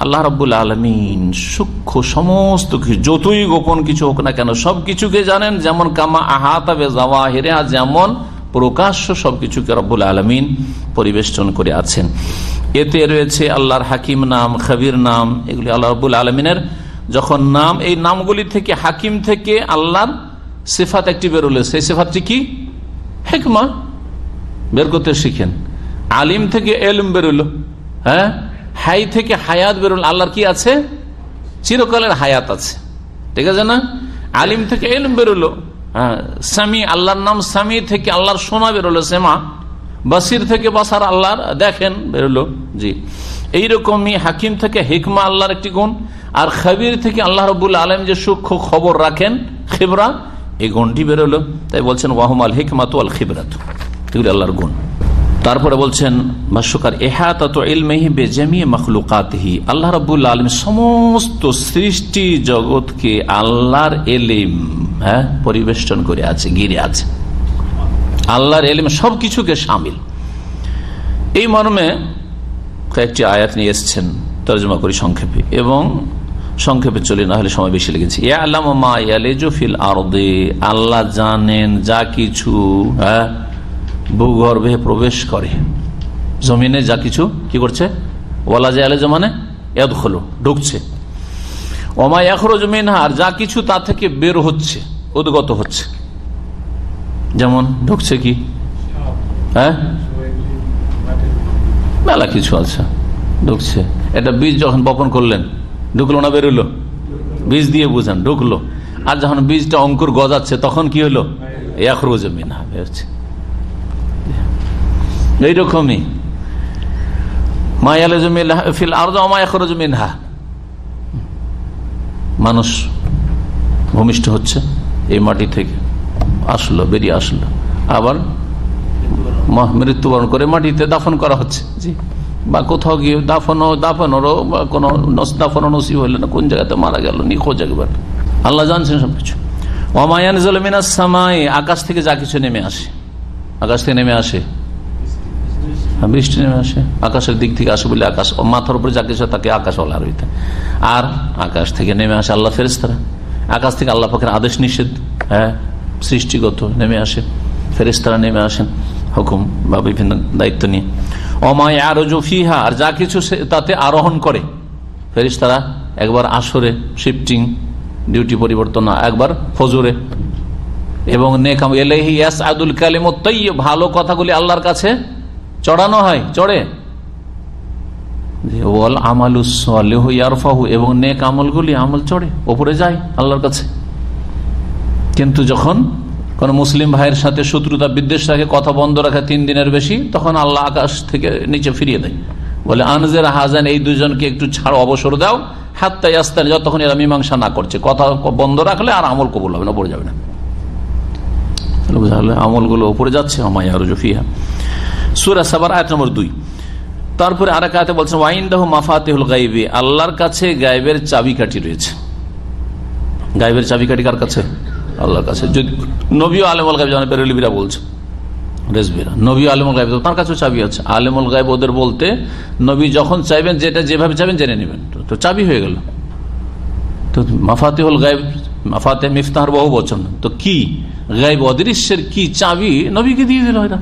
আল্লাহ আলমিন সূক্ষ্ম সমস্ত কিছু, যতই গোপন কিছু হোক না কেন, সবকিছুকে জানেন যেমন কামা জাওয়াহিরে যেমন প্রকাশ্য সবকিছুকে রব্বুল আলমিন পরিবেষ্টন করে আছেন। এতে রয়েছে আল্লাহর হাকিম নাম, খাবির নাম, এগুলি আল্লাহ রব্বুল আলমিনের যখন নাম, এই নামগুলি থেকে, হাকিম থেকে আল্লাহর সেফাত একটি বেরোলে সেই সেফাতটি কি? হেকমা। বের করতে শিখেন। আলিম থেকে এলম বেরোলো হ্যাঁ? হাই থেকে হায়াত বেরোল আল্লাহর কি আছে? চিরকালের হায়াত আছে। ঠিক আছে না? আলিম থেকে এলম বেরোলো হ্যাঁ স্বামী আল্লাহর নাম স্বামী থেকে আল্লাহর সোনা বেরোলো সেমা বাসির থেকে বাসার আল্লাহর, দেখেন, বেরোলো, জি। এইরকমই হাকিম থেকে হিকমা আল্লাহর একটি গুণ, আর খাবির থেকে আল্লাহ রবুল্লা আলম যে সূক্ষ্ম খবর রাখেন, খেবরা, এই গুণটি বেরোলো। তাই বলছেন ওয়াহম আল হিকমাত আল খিবরাত। এগুলি আল্লাহর গুণ। তারপরে বলছেন ভাষ্যকার এহাত মখলুকাতহি। আল্লাহ রবুল্লা আলম সমস্ত সৃষ্টি জগৎকে আল্লাহর এলিম হ্যাঁ পরিবেষ্টন করে আছে গিরে আছে। আল্লাহর এলিম সবকিছুকে সামিল। এই মর্মে কয়েকটি আয়াত নিয়ে এসছেন, তর্জমা করি সংক্ষেপে। এবং সংক্ষেপে চলে, না হলে সময় বেশি লেগেছে। ফিল আরদে, আল্লাহ জানেন যা কিছু হ্যাঁ ভূগর্ভে প্রবেশ করে। জমিনে যা কিছু, কি করছে? ওয়ালা যে আলে জমানে এদ হলো ঢুকছে ওমায় এখরো আর যা কিছু তা থেকে বের হচ্ছে, উদ্গত হচ্ছে। যেমন, ঢুকছে কি? হ্যাঁ? মেলা কিছু আছে, ঢুকছে। এটা বীজ যখন বপন করলেন, ঢুকলো না বেরোলো? বীজ দিয়ে বুঝান, ঢুকলো। আর যখন বীজটা অঙ্কুর গজাচ্ছে, তখন কি হলো? এখরো জমিন হচ্ছে। এইরকমই। ফিল আর মিনহা। মানুষ ভূমিষ্ঠ হচ্ছে, এই মাটি থেকে আসলো, বেরিয়ে আসলো। আবার মৃত্যুবরণ করে মাটিতে দাফন করা হচ্ছে। জি। বা কোথাও গিয়ে দাফনও, দাফনেরও বা কোনো দাফনও নসিব হইল না, কোন জায়গাতে মারা গেল, নিখোঁজ একবার। আল্লাহ জানছেন সবকিছু। অমায়ান জলমিনা সামাই, আকাশ থেকে যা কিছু নেমে আসে। আকাশ থেকে নেমে আসে। বৃষ্টি নেমে আসে। আকাশের দিক থেকে আসে বলে আকাশ মাথার উপরে যা কিছু তাকে আকাশ বলা রইতে আর আকাশ থেকে নেমে আসে আল্লাহ ফেরেস্তারা আকাশ থেকে আল্লাহ পাখের আদেশ নিষেধ হ্যাঁ সৃষ্টিগত নেমে আসে। ফেরেস্তারা নেমে আসেন হুকুম বা বিভিন্ন দায়িত্ব নিয়ে। অমায় আরও জফিহা আর যা কিছু তাতে আরোহণ করে। ফেরিস্তারা একবার আসরে শিফটিং, ডিউটি পরিবর্তন, একবার ফজরে। এবং নেকাম, এলেহি ইয়াস আদুল কালিম ভালো কথাগুলি আল্লাহর কাছে চড়ানো হয়, চড়ে। এবং নেক আমলগুলি আমল চড়ে, ওপরে যায় আল্লাহর কাছে। কিন্তু যখন কোন মুসলিম ভাইয়ের সাথে শত্রুতা, বিদ্বেষ রাখে কথা বন্ধ রাখে তিন দিনের বেশি, তখন আল্লাহ আকাশ থেকে নিচে ফিরিয়ে দেয়। বলে, আনজের হাজান, এই দুজনকে একটু ছাড়, অবসর দাও। হাত্তাই আস্তান যতক্ষণ এরা মীমাংসা না করছে। কথা বন্ধ রাখলে আর আমল কবুল হবে না পড়ে যাবে না। আমলগুলো ওপরে যাচ্ছে আমায় আরও জফিয়া সুরা সাবার আয়াত নম্বর দুই। তারপরে আর এক বলছেন ওয়াইন্দাহ মাফাতেহুল গাইবে আল্লাহর কাছে গাইবের চাবিকাঠি রয়েছে। গাইবের চাবিকাঠি কার কাছে? আল্লাহর কাছে। যদি নবীও আলমুল গাইব জানে বেরলিবিরা বলছে, রেজবিরা। নবী আলমুল গাইব তার কাছেও চাবি আছে। আলমুল গাইব ওদের বলতে, নবী যখন চাইবেন যেটা যেভাবে চাইবেন জেনে নেবেন। তো চাবি হয়ে গেল। তো মাফাতেহুল গাইব মাফাতে মিফতার বহু বচন। তো কি? গাইব অদৃশ্যের কি চাবি নবীকে দিয়ে দিল এরা?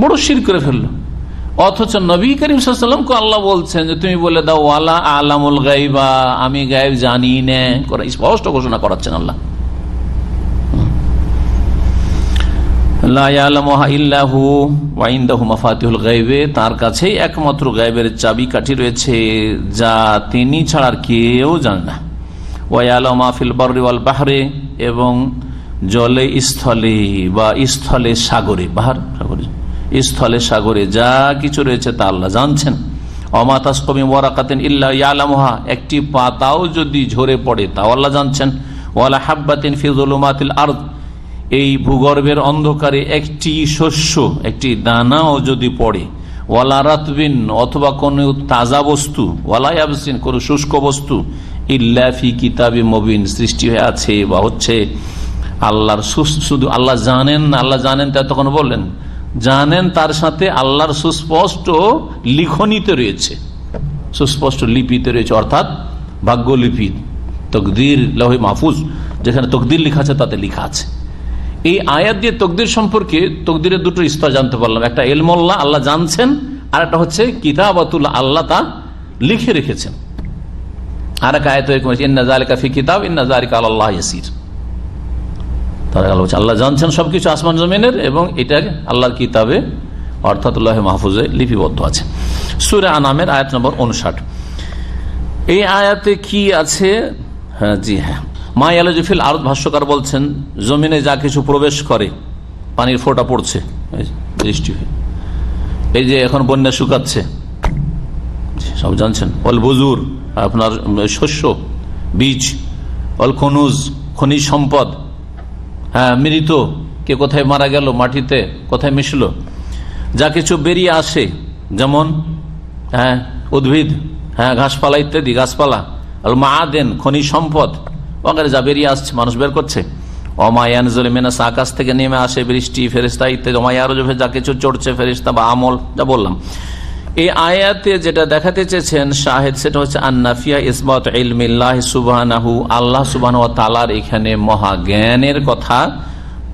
বড় শির করে ফেলল। অথচ নবী করিম সাল্লামকে আল্লাহ বলছেন যে, তুমি বলে দাও, ওয়ালা আলামুল গাইবা আমি গাইব জানি না। স্পষ্ট ঘোষণা করাচ্ছেন আল্লাহ। তার কাছেই একমাত্র গাইবের চাবি কাঠি রয়েছে, যা তিনি ছাড়ার কেউ জানে না। ওয়াল বাহারে, এবং জলে স্থলে বা স্থলে সাগরে, বাহার সাগরে। স্থলে সাগরে যা কিছু রয়েছে তা আল্লাহ জানছেন। ইল্লা ইয়ালামহা, একটি পাতাও যদি ঝরে পড়ে তাও আল্লাহ জানছেন। ওয়ালা হাব্বাতিন ফিজুলুমাতিল আর্দ, এই ভূগর্ভের অন্ধকারে একটি শস্য, একটি দানাও যদি পড়ে, ওয়ালা রাতবিন অথবা কোন তাজা বস্তু ওয়ালাইয়াবসিন কোন শুষ্ক বস্তু ইল্লাফি কিতাবি মবিন, সৃষ্টি হয়ে আছে বা হচ্ছে। আল্লাহর শুধু আল্লাহ জানেন আল্লাহ জানেন তা তখন বললেন। জানেন তার সাথে আল্লাহর সুস্পষ্ট লিখনিতে রয়েছে। সুস্পষ্ট লিপিতে রয়েছে, অর্থাৎ ভাগ্যলিপি, তকদির লহে মাহফুজ, যেখানে তকদির লিখা আছে, তাতে লিখা আছে। এই আয়াত দিয়ে তকদির সম্পর্কে তকদিরের দুটো স্তর জানতে পারলাম। একটা এলমল্লা আল্লাহ জানছেন, আর একটা হচ্ছে কিতাবাতুল্লাহ আল্লাহ তা লিখে রেখেছেন। আর এক আয়াত ইন্নাজালিকা ফি কিতাব ইন্নাজালিকা আল্লাহ ইয়াসির। তারা আল্লাহ জানছেন সবকিছু আসমান জমিনের এবং এটা আল্লাহর কিতাবে, অর্থাৎ মাহফুজে লিপিবদ্ধ আছে। সুরে আনামের আয়াত নম্বর উনষাট এই আয়াতে কি আছে? হ্যাঁ জি হ্যাঁ। মা আলজফিল আরত ভাষ্যকার বলছেন, জমিনে যা কিছু প্রবেশ করে, পানির ফোটা পড়ছে। বৃষ্টি হয়ে এই যে এখন বন্যা শুকাচ্ছে। সব জানছেন। অল বুজুর আপনার শস্য, বীজ। অল খনুজ, খনিজ সম্পদ। মৃত। কে কোথায় মারা গেল মাটিতে? কোথায় মিশলো? যা কিছু বেরিয়ে আসে, যেমন হ্যাঁ উদ্ভিদ হ্যাঁ ঘাসপালা ইত্যাদি, গাছপালা মা দেন খনিজ সম্পদ। ওখানে যা বেরিয়ে আসছে, মানুষ বের করছে। অমায়ান জলিমেনাস আকাশ থেকে নেমে আসে বৃষ্টি ফেরিস্তা ইত্যাদি। অমায়ার যা কিছু চড়ছে ফেরিস্তা বা আমল, যা বললাম। এই আয়াতে যেটা দেখাতে চেয়েছেন শাহেদ, সেটা হচ্ছে আন্নাফিয়া ইসবাত সুবাহ আল্লাহ সুবাহ তালার এখানে মহাজ্ঞানের কথা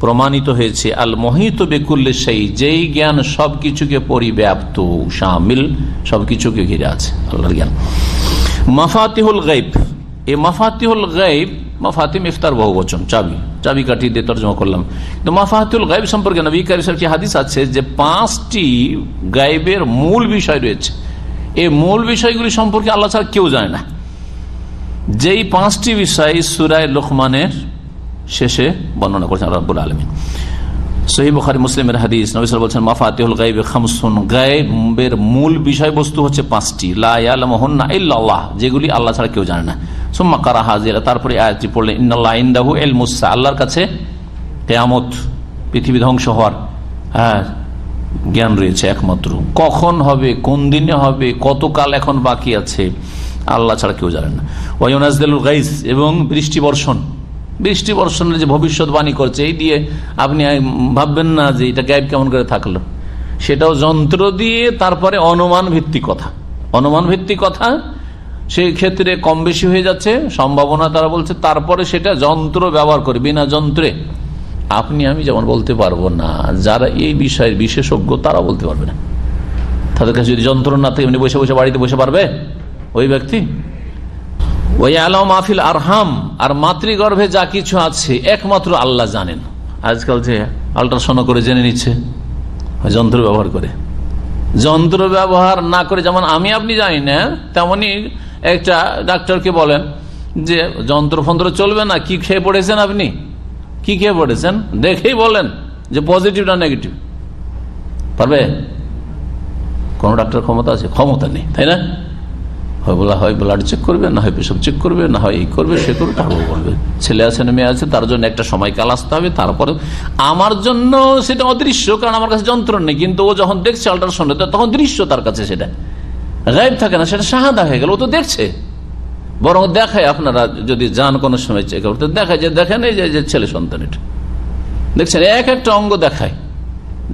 প্রমাণিত হয়েছে। আল মোহিত বেকুল্লে সেই যেই জ্ঞান সবকিছুকে পরিব্যাপ্ত সামিল সবকিছুকে ঘিরে আছে, আল্লাহর জ্ঞান। মাফাতিহুল গাইব এই মাফাতিহুল গাইব মাফাতিম ইফতার বহু বচন চাবি। চাবি কাটি দিয়ে তর্জমা করলাম। কিন্তু মাফাহাতুল গাইব সম্পর্কে নবী কারিসের কি হাদিস আছে যে পাঁচটি গাইবের মূল বিষয় রয়েছে। এই মূল বিষয়গুলি সম্পর্কে আল্লাহ ছাড়া কেউ জানে না। যেই পাঁচটি বিষয় সুরায় লোকমানের শেষে বর্ণনা করছেন রব্বুল আলমী সহি বুখারি মুসলিমের হাদিস নবিসাল বলছেন মাফাতিউল গাইবে খামসুন গায়েবের মূল বিষয়বস্তু হচ্ছে পাঁচটি। লা লাহন্না ইল্লাহ যেগুলি আল্লাহ ছাড়া কেউ জানে না। সুম্মা কারা হাজিরা, তারপরে আয়াতটি পড়লেন ইন্নআল্লাহ ইন্দাহু এল মুসা আল্লাহর কাছে কেয়ামত পৃথিবী ধ্বংস হওয়ার হ্যাঁ জ্ঞান রয়েছে একমাত্র। কখন হবে, কোন দিনে হবে, কতকাল এখন বাকি আছে, আল্লাহ ছাড়া কেউ জানে না। ওয়াইনাজদুল গাইস, এবং বৃষ্টি বর্ষণ। বৃষ্টি বর্ষণের যে ভবিষ্যৎবাণী করছে, এই দিয়ে আপনি ভাববেন না যে এটা গ্যাপ কেমন করে থাকল। সেটাও যন্ত্র দিয়ে, তারপরে অনুমান ভিত্তিক কথা। অনুমান ভিত্তিক কথা সেই ক্ষেত্রে কম বেশি হয়ে যাচ্ছে। সম্ভাবনা তারা বলছে, তারপরে সেটা যন্ত্র ব্যবহার করে, বিনা যন্ত্রে। আপনি, আমি যেমন বলতে পারব না, যারা এই বিষয়ের বিশেষজ্ঞ তারা বলতে পারবে না। তাদের কাছে যদি যন্ত্র না থাকে, এমনি বসে বসে বাড়িতে বসে পারবে? ওই ব্যক্তি? ওই আলম মাহফিল আরহাম, আর মাতৃগর্ভে যা কিছু আছে, একমাত্র আল্লাহ জানেন। আজকাল যে আল্ট্রাসাউন্ড করে জেনে নিচ্ছে, যন্ত্র ব্যবহার করে। যন্ত্র ব্যবহার না করে, যেমন আমি, আপনি জানি না তেমনি একটা ডাক্তারকে বলেন যে যন্ত্র ফন্ত্র চলবে না, কি খেয়ে পড়েছেন আপনি? কি খেয়ে পড়েছেন? দেখেই বলেন যে পজিটিভ না নেগেটিভ পারবে? কোন ডাক্তার ক্ষমতা আছে? ক্ষমতা নেই, তাই না? হয় বলা, হয় ব্লাড চেক করবে, না হয় পেশাব চেক করবে, না হয় এই করবে, সে করবে, তারপর করবে ছেলে আছে না মেয়ে আছে, তার জন্য একটা সময়কাল আসতে হবে, তারপরে আমার জন্য সেটা অদৃশ্য, কারণ আমার কাছে যন্ত্র নেই, কিন্তু ও যখন দেখছে আল্ট্রাসাউন্ড তখন দৃশ্য তার কাছে সেটা। গাইব থাকে না, সেটা সাহাদা হয়ে গেল, ও তো দেখছে। বরং দেখায় আপনারা যদি যান কোনো সময় চেক করতে, দেখায় যে দেখেন এই যে ছেলে সন্তান এটা। দেখছেন, এক একটা অঙ্গ দেখায়।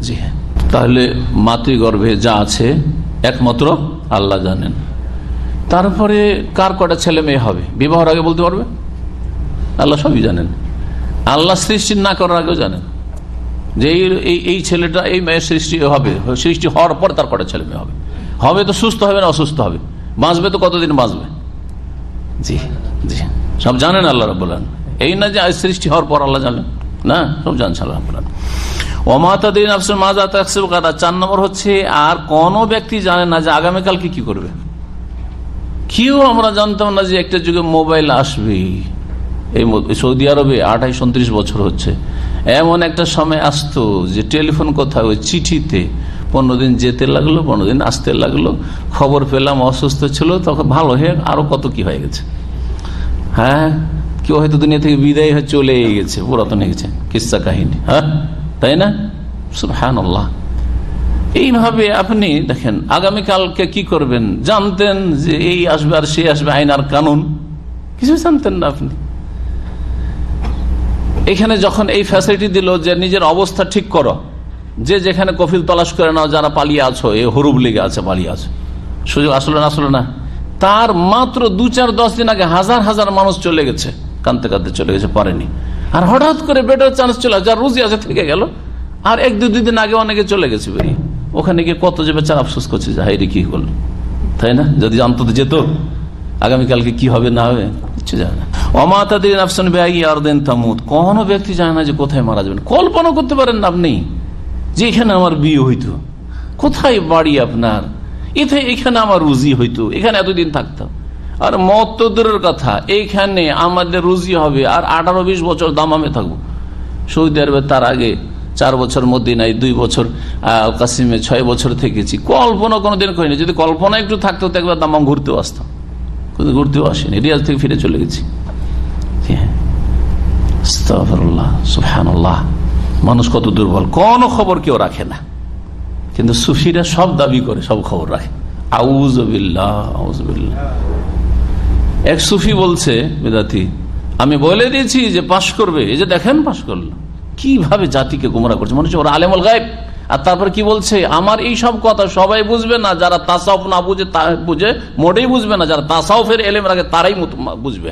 জি হ্যাঁ। তাহলে মাতৃগর্ভে যা আছে, একমাত্র আল্লাহ জানেন। তারপরে কার কটা ছেলে মেয়ে হবে? বিবাহর আগে বলতে পারবে? আল্লাহ সবই জানেন। আল্লাহ সৃষ্টি না করার আগেও জানেন। যে এই ছেলেটা, এই মেয়ের সৃষ্টি হবে, সৃষ্টি হওয়ার পর তার কটা ছেলে মেয়ে হবে। হবে তো সুস্থ হবে না অসুস্থ হবে? বাঁচবে তো কতদিন বাঁচবে? জি জি। সব জানেন আল্লাহ রবাহ এই না যে সৃষ্টি হওয়ার পর আল্লাহ জানেন। না সব জানছে আল্লাহ অমাতাদিন আফসর মাজা তাকসিব কাদা। চার নম্বর হচ্ছে আর কোন ব্যক্তি জানে না যে আগামীকালকে কি করবে। কেউ আমরা জানতাম না যে একটা যুগে মোবাইল আসবে। এই সৌদি আরবে আঠাইশ উনত্রিশ বছর হচ্ছে। এমন একটা সময় আসতো যে টেলিফোন কথা ওই চিঠিতে পনেরো দিন যেতে লাগল, পনেরো দিন আসতে লাগল। খবর পেলাম, অসুস্থ ছিল, তখন ভালো হয়ে আরও কত কি হয়ে গেছে? হ্যাঁ কেউ হয়তো দুনিয়া থেকে বিদায় হয়ে চলে গেছে, পুরাতন হয়ে গেছে, কিসা কাহিনী হ্যাঁ? তাই না? আল্লাহ এইভাবে আপনি দেখেন, আগামীকালকে কি করবেন? জানতেন যে এই আসবে আর সে আসবে, আইন আর কানুন। কিছু জানতেন না আপনি। এখানে যখন এই ফ্যাসিলিটি দিল যে নিজের অবস্থা ঠিক করো যে যেখানে কফিল তলাশ করে নাও, যারা পালিয়ে আছো এই হরুব লেগে আছে, পালিয়ে আছো। সুযোগ আসলো না আসলো না। তার মাত্র দু চার দশ দিন আগে হাজার হাজার মানুষ চলে গেছে কানতে কানতে চলে গেছে, পারেনি। আর হঠাৎ করে বেটার চান্স চলে, যার রুজি আছে, থেকে গেল। আর এক দুই দিন আগে অনেকে চলে গেছে বেরিয়ে। ওখানে গিয়ে কত যে বেচার আফসোস করছে, যে হাইরে কি করল তাই না? যদি জানতো তো যেত। আগামীকালকে কি হবে, না হবে কিছু জানে না। অমাতাদিন আফসান ব্যাগি আর দেন তামুদ কোনো ব্যক্তি জানে না যে কোথায় মারা যাবেন। কল্পনা করতে পারেন না আপনি। যে এখানে আমার বিয়ে হইতো। কোথায় বাড়ি আপনার? এতে এখানে আমার রুজি হইতো, এখানে এতদিন থাকতাম। আর মত দূরের কথা এইখানে আমাদের রুজি হবে, আর আঠারো বিশ বছর দামামে থাকব। সৌদি আরবে তার আগে চার বছর নাই দুই বছর কাসিমে ছয় বছর থেকেছি। কল্পনা কোনোদিন করিনি, যদি কল্পনা একটু থাকতো তো একবার দামাম ঘুরতেও আসতাম। কিন্তু ঘুরতেও আসেনি, রিয়াজ থেকে ফিরে চলে গেছি। সুফানুল্লাহ মানুষ কত দুর্বল? কোন খবর কেউ রাখে না। কিন্তু সুফিরা সব দাবি করে, সব খবর রাখে। এক সুফি বলছে, বেদাতি, আমি বলে দিয়েছি যে পাশ করবে। এই যে দেখেন পাশ করল। কীভাবে জাতিকে গুমরা করছে? মনে হচ্ছে ওরা আলেমল গায়েব। আর তারপর কি বলছে? আমার এই সব কথা সবাই বুঝবে না, যারা তাসাউফ না বুঝে বুঝে, মোটেই বুঝবে না। যারা তাসাউফের এলেম রাখে, তারাই বুঝবে।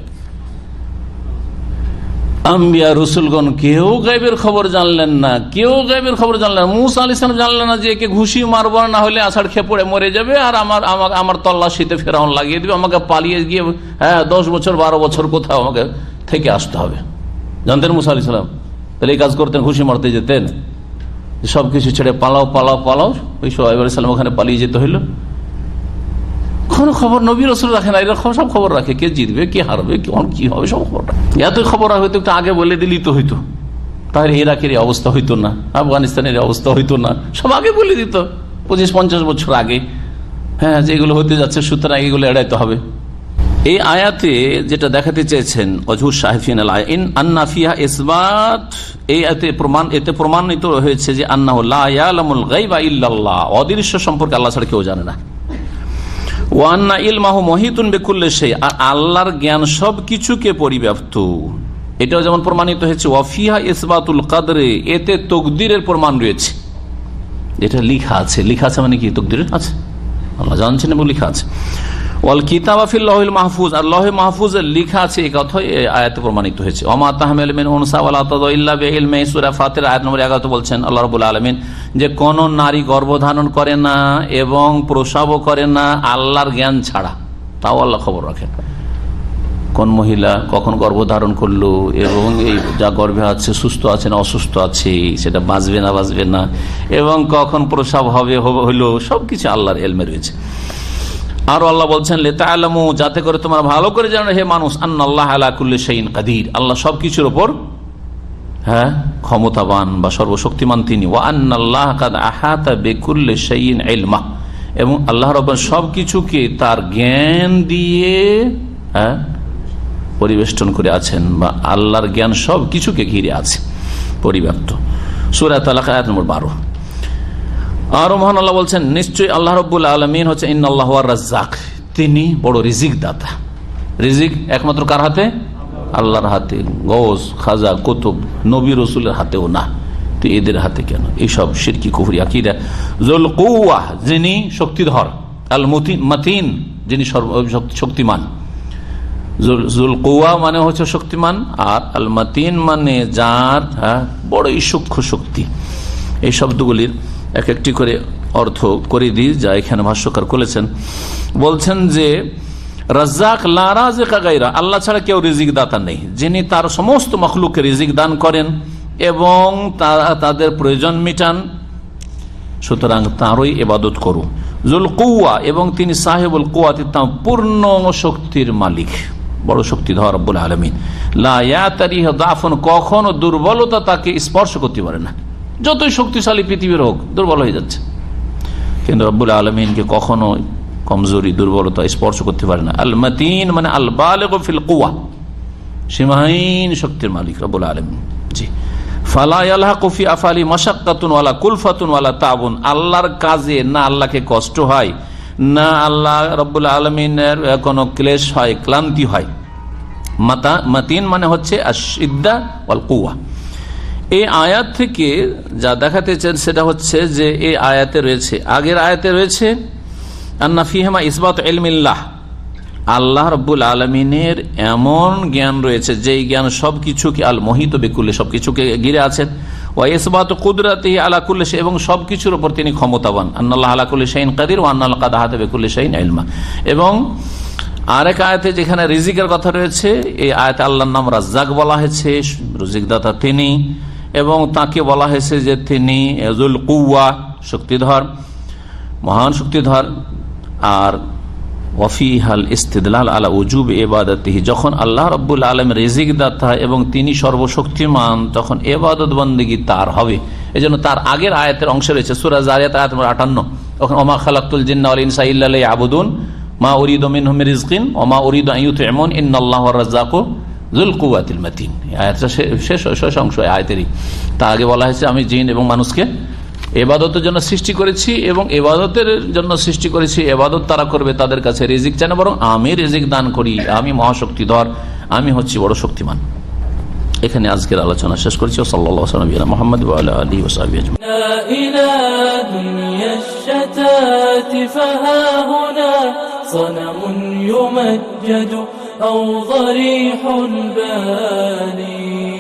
আম্বিয়া রসুলগণ কেউ গাইবের খবর জানলেন না, কেউ গাইবের খবর জানলেন মুসা আলি ইসলাম জানলেন না যে একে ঘুষি মারবো না হলে আষাঢ় খেয়ে মরে যাবে আর আমার আমার তল্লাশিতে ফেরাউন লাগিয়ে দিবে। আমাকে পালিয়ে গিয়ে হ্যাঁ দশ বছর, বারো বছর কোথাও আমাকে থেকে আসতে হবে। জানতেন মুসা আলি ইসলাম তাহলে এই কাজ করতেন, ঘুষি মারতে যেতেন। সবকিছু ছেড়ে পালাও পালাও পালাও। ওই সোহাইব সালাম ওখানে পালিয়ে যেতে হইল। কোন খবর নবী রসুল রাখে না এরকম সব খবর রাখে। কে জিতবে, কে হারবে, কি হবে, সব খবর এত খবর হয়তো একটু আগে বলে দিলেই তো হইতো। তাহলে ইরাকের অবস্থা হইতো না, আফগানিস্তানের অবস্থা হইতো না। সব আগে বলে দিত, পঁচিশ, পঞ্চাশ বছর আগে। হ্যাঁ যেগুলো হতে যাচ্ছে, সুতরাং এগুলো এড়াইতে হবে। এই আয়াতে যেটা দেখাতে চেয়েছেন অজুর সাহেফিন এই প্রমাণ, এতে প্রমাণিত হয়েছে যে আন্নাহুল গাইবা অদৃশ্য সম্পর্কে আল্লাহ ছাড়া কেউ জানে না। ওয়ান্না ইলমাহ মহিতুন বেকুল্লে সেই আর আল্লাহর জ্ঞান সব কিছুকে পরিব্যাপ্ত। এটাও যেমন প্রমাণিত হয়েছে ওয়াফিয়া ইসবাতুল কাদরে, এতে তকদিরের প্রমাণ রয়েছে। এটা লিখা আছে। লিখা আছে মানে কি? তকদির আছে। আল্লাহ জানছেন এবং লিখা আছে। লহিল মাহফুজ, আর লিখা আছে আয়াতে প্রমাণিত হয়েছে। ওমা তাহমেল উনসা ওয়ালা তাদাইল্লা বিইলমি সূরা ফাতির আয়াত নম্বর 11 বলছেন, আল্লাহ যে কোন নারী গর্ভধারণ করে না এবং প্রসবও করে না, আল্লাহর জ্ঞান ছাড়া। তাও আল্লাহ খবর রাখেন। কোন মহিলা কখন গর্ভধারণ করল এবং এই যা গর্ভে আছে, সুস্থ আছে না অসুস্থ আছে, সেটা বাঁচবে না বাঁচবে না, এবং কখন প্রসাব হবে, হইল, সবকিছু আল্লাহর এলমে রয়েছে। আরও আল্লাহ বলছেন লেতা আলমু যাতে করে তোমরা ভালো করে জানো হে মানুষ শাইন কাদির। আল্লাহ সবকিছুর ওপর হ্যাঁ ক্ষমতাবান বা সর্বশক্তিমান তিনি। ও আন্নাল্লাহ আহাতা বেকুল্লে এবং আল্লাহ রব সব কিছুকে তার জ্ঞান দিয়ে হ্যাঁ পরিবেষ্টন করে আছেন বা আল্লাহর জ্ঞান সব কিছুকে ঘিরে আছে, পরিব্যাপ্ত। সুরা তালাক আয়াত নম্বর বারো। আরও মহান আল্লাহ বলছেন, নিশ্চয়ই আল্লাহ রব্বুল আলমিন হচ্ছে ইন আল্লাহ রাজ্জাক। তিনি বড় রিজিক দাতা রিজিক একমাত্র কার হাতে? আল্লাহর হাতে। গজ খাজা, কুতুব, নবী রসুলের হাতেও না। তো এদের হাতে কেন? এইসব সিরকি কুহুরি আকিরা জল কৌয়া যিনি শক্তিধর। আল মাতিন যিনি শক্তিমান। জুল মানে হচ্ছে শক্তিমান, আর আল মাতিন মানে যার হ্যাঁ বড়ই সূক্ষ্ম শক্তি। এই শব্দগুলির এক একটি করে অর্থ করে দিই, যা এখানে ভাষ্যকার করেছেন। বলছেন যে, রাজ্জাক লারাজেকা গাইরা আল্লাহ ছাড়া কেউ রিজিক দাতা নেই। যিনি তার সমস্ত মখলুককে রিজিক দান করেন এবং তারা তাদের প্রয়োজন মিটান, সুতরাং তাঁরই এবাদত করু জুল কৌয়া এবং তিনি সাহেবুল কৌয়াতি পূর্ণ শক্তির মালিক, বড় শক্তিধর রব্বুল আলমিন। লাফন কখনো দুর্বলতা তাকে স্পর্শ করতে পারে না। যতই শক্তিশালী পৃথিবীর হোক, দুর্বল হয়ে যাচ্ছে। কিন্তু রব্বুল আলমিনকে কখনো কমজোরি, দুর্বলতা স্পর্শ করতে পারে না। আল মতিন মানে আল বালিল কুয়া সীমাহীন শক্তির মালিক রব্বুল আলমিন। জি। কফি আফালি মশাক্কাতুন ওয়ালা কুলফাতুন ওয়ালা তাবুন আল্লাহর কাজে না আল্লাহকে কষ্ট হয়, না আল্লাহ আলমিনের ক্লেশ হয়, ক্লান্তি হয়। মাতা মাতিন মানে হচ্ছে আশিদ্দা ওয়াল কুয়া এই আয়াত থেকে যা দেখাতে চান সেটা হচ্ছে যে এই আয়াতে রয়েছে। আগের আয়াতে রয়েছে, আন্না ফিহেমা ইসবাত এলমিল্লাহ আল্লাহ রব্বুল আলমিনের এমন জ্ঞান রয়েছে, যেই জ্ঞান সবকিছুকে, আল মোহিত বেকুল্লে সবকিছুকে ঘিরে আছেন। ওয়াইসবাত কুদরাতি আলাকুল্লে এবং সবকিছুর উপর তিনি ক্ষমতাবান। আন্নাল্লাহ আলাকুল্লি শাহিন কাদির ও আন্নাল কাদাহাতে বেকুল্লে শাহিন আলমা এবং আরেক আয়াতে যেখানে রিজিকের কথা রয়েছে, এই আয়াতে আল্লাহর নাম রাজ্জাক বলা হয়েছে। রুজিকদাতা তিনি এবং তাকে বলা হয়েছে যে তিনি এজুল কুয়া শক্তিধর, মহান শক্তিধর। আর ওয়ফিহাল ইস্তেদলাল আলা উজুব এবাদতিহি যখন আল্লাহ রব্বুল আলম রেজিক দাতা এবং তিনি সর্বশক্তিমান, তখন এবাদত বন্দী তার হবে। এই জন্য তার আগের আয়াতের অংশ রয়েছে সুরাজ আয়াত আয়াত আটান্ন। তখন ওমা খালাকুল জিন্নাউল ইনসা ইল্লা আবুদুন মা উরিদ মিন রিজকিন ওমা উরিদ আইয়ুত এমন ইন্নআল্লাহ রাজ্জাকু জুল কুয়াতিল মাতিন শেষ শেষ অংশ আয়াতেরই তার আগে বলা হয়েছে আমি জিন এবং মানুষকে এবাদতের জন্য সৃষ্টি করেছি এবং এবাদতের জন্য সৃষ্টি করেছি এবাদত তারা করবে তাদের কাছে রেজিক চায় বরং আমি রেজিক দান করি আমি মহাশক্তি ধর আমি হচ্ছি বড় শক্তিমান এখানে আজকের আলোচনা শেষ করছি সাল্লাহ মোহাম্মদ আলী ওসাবি أو ضريح باني.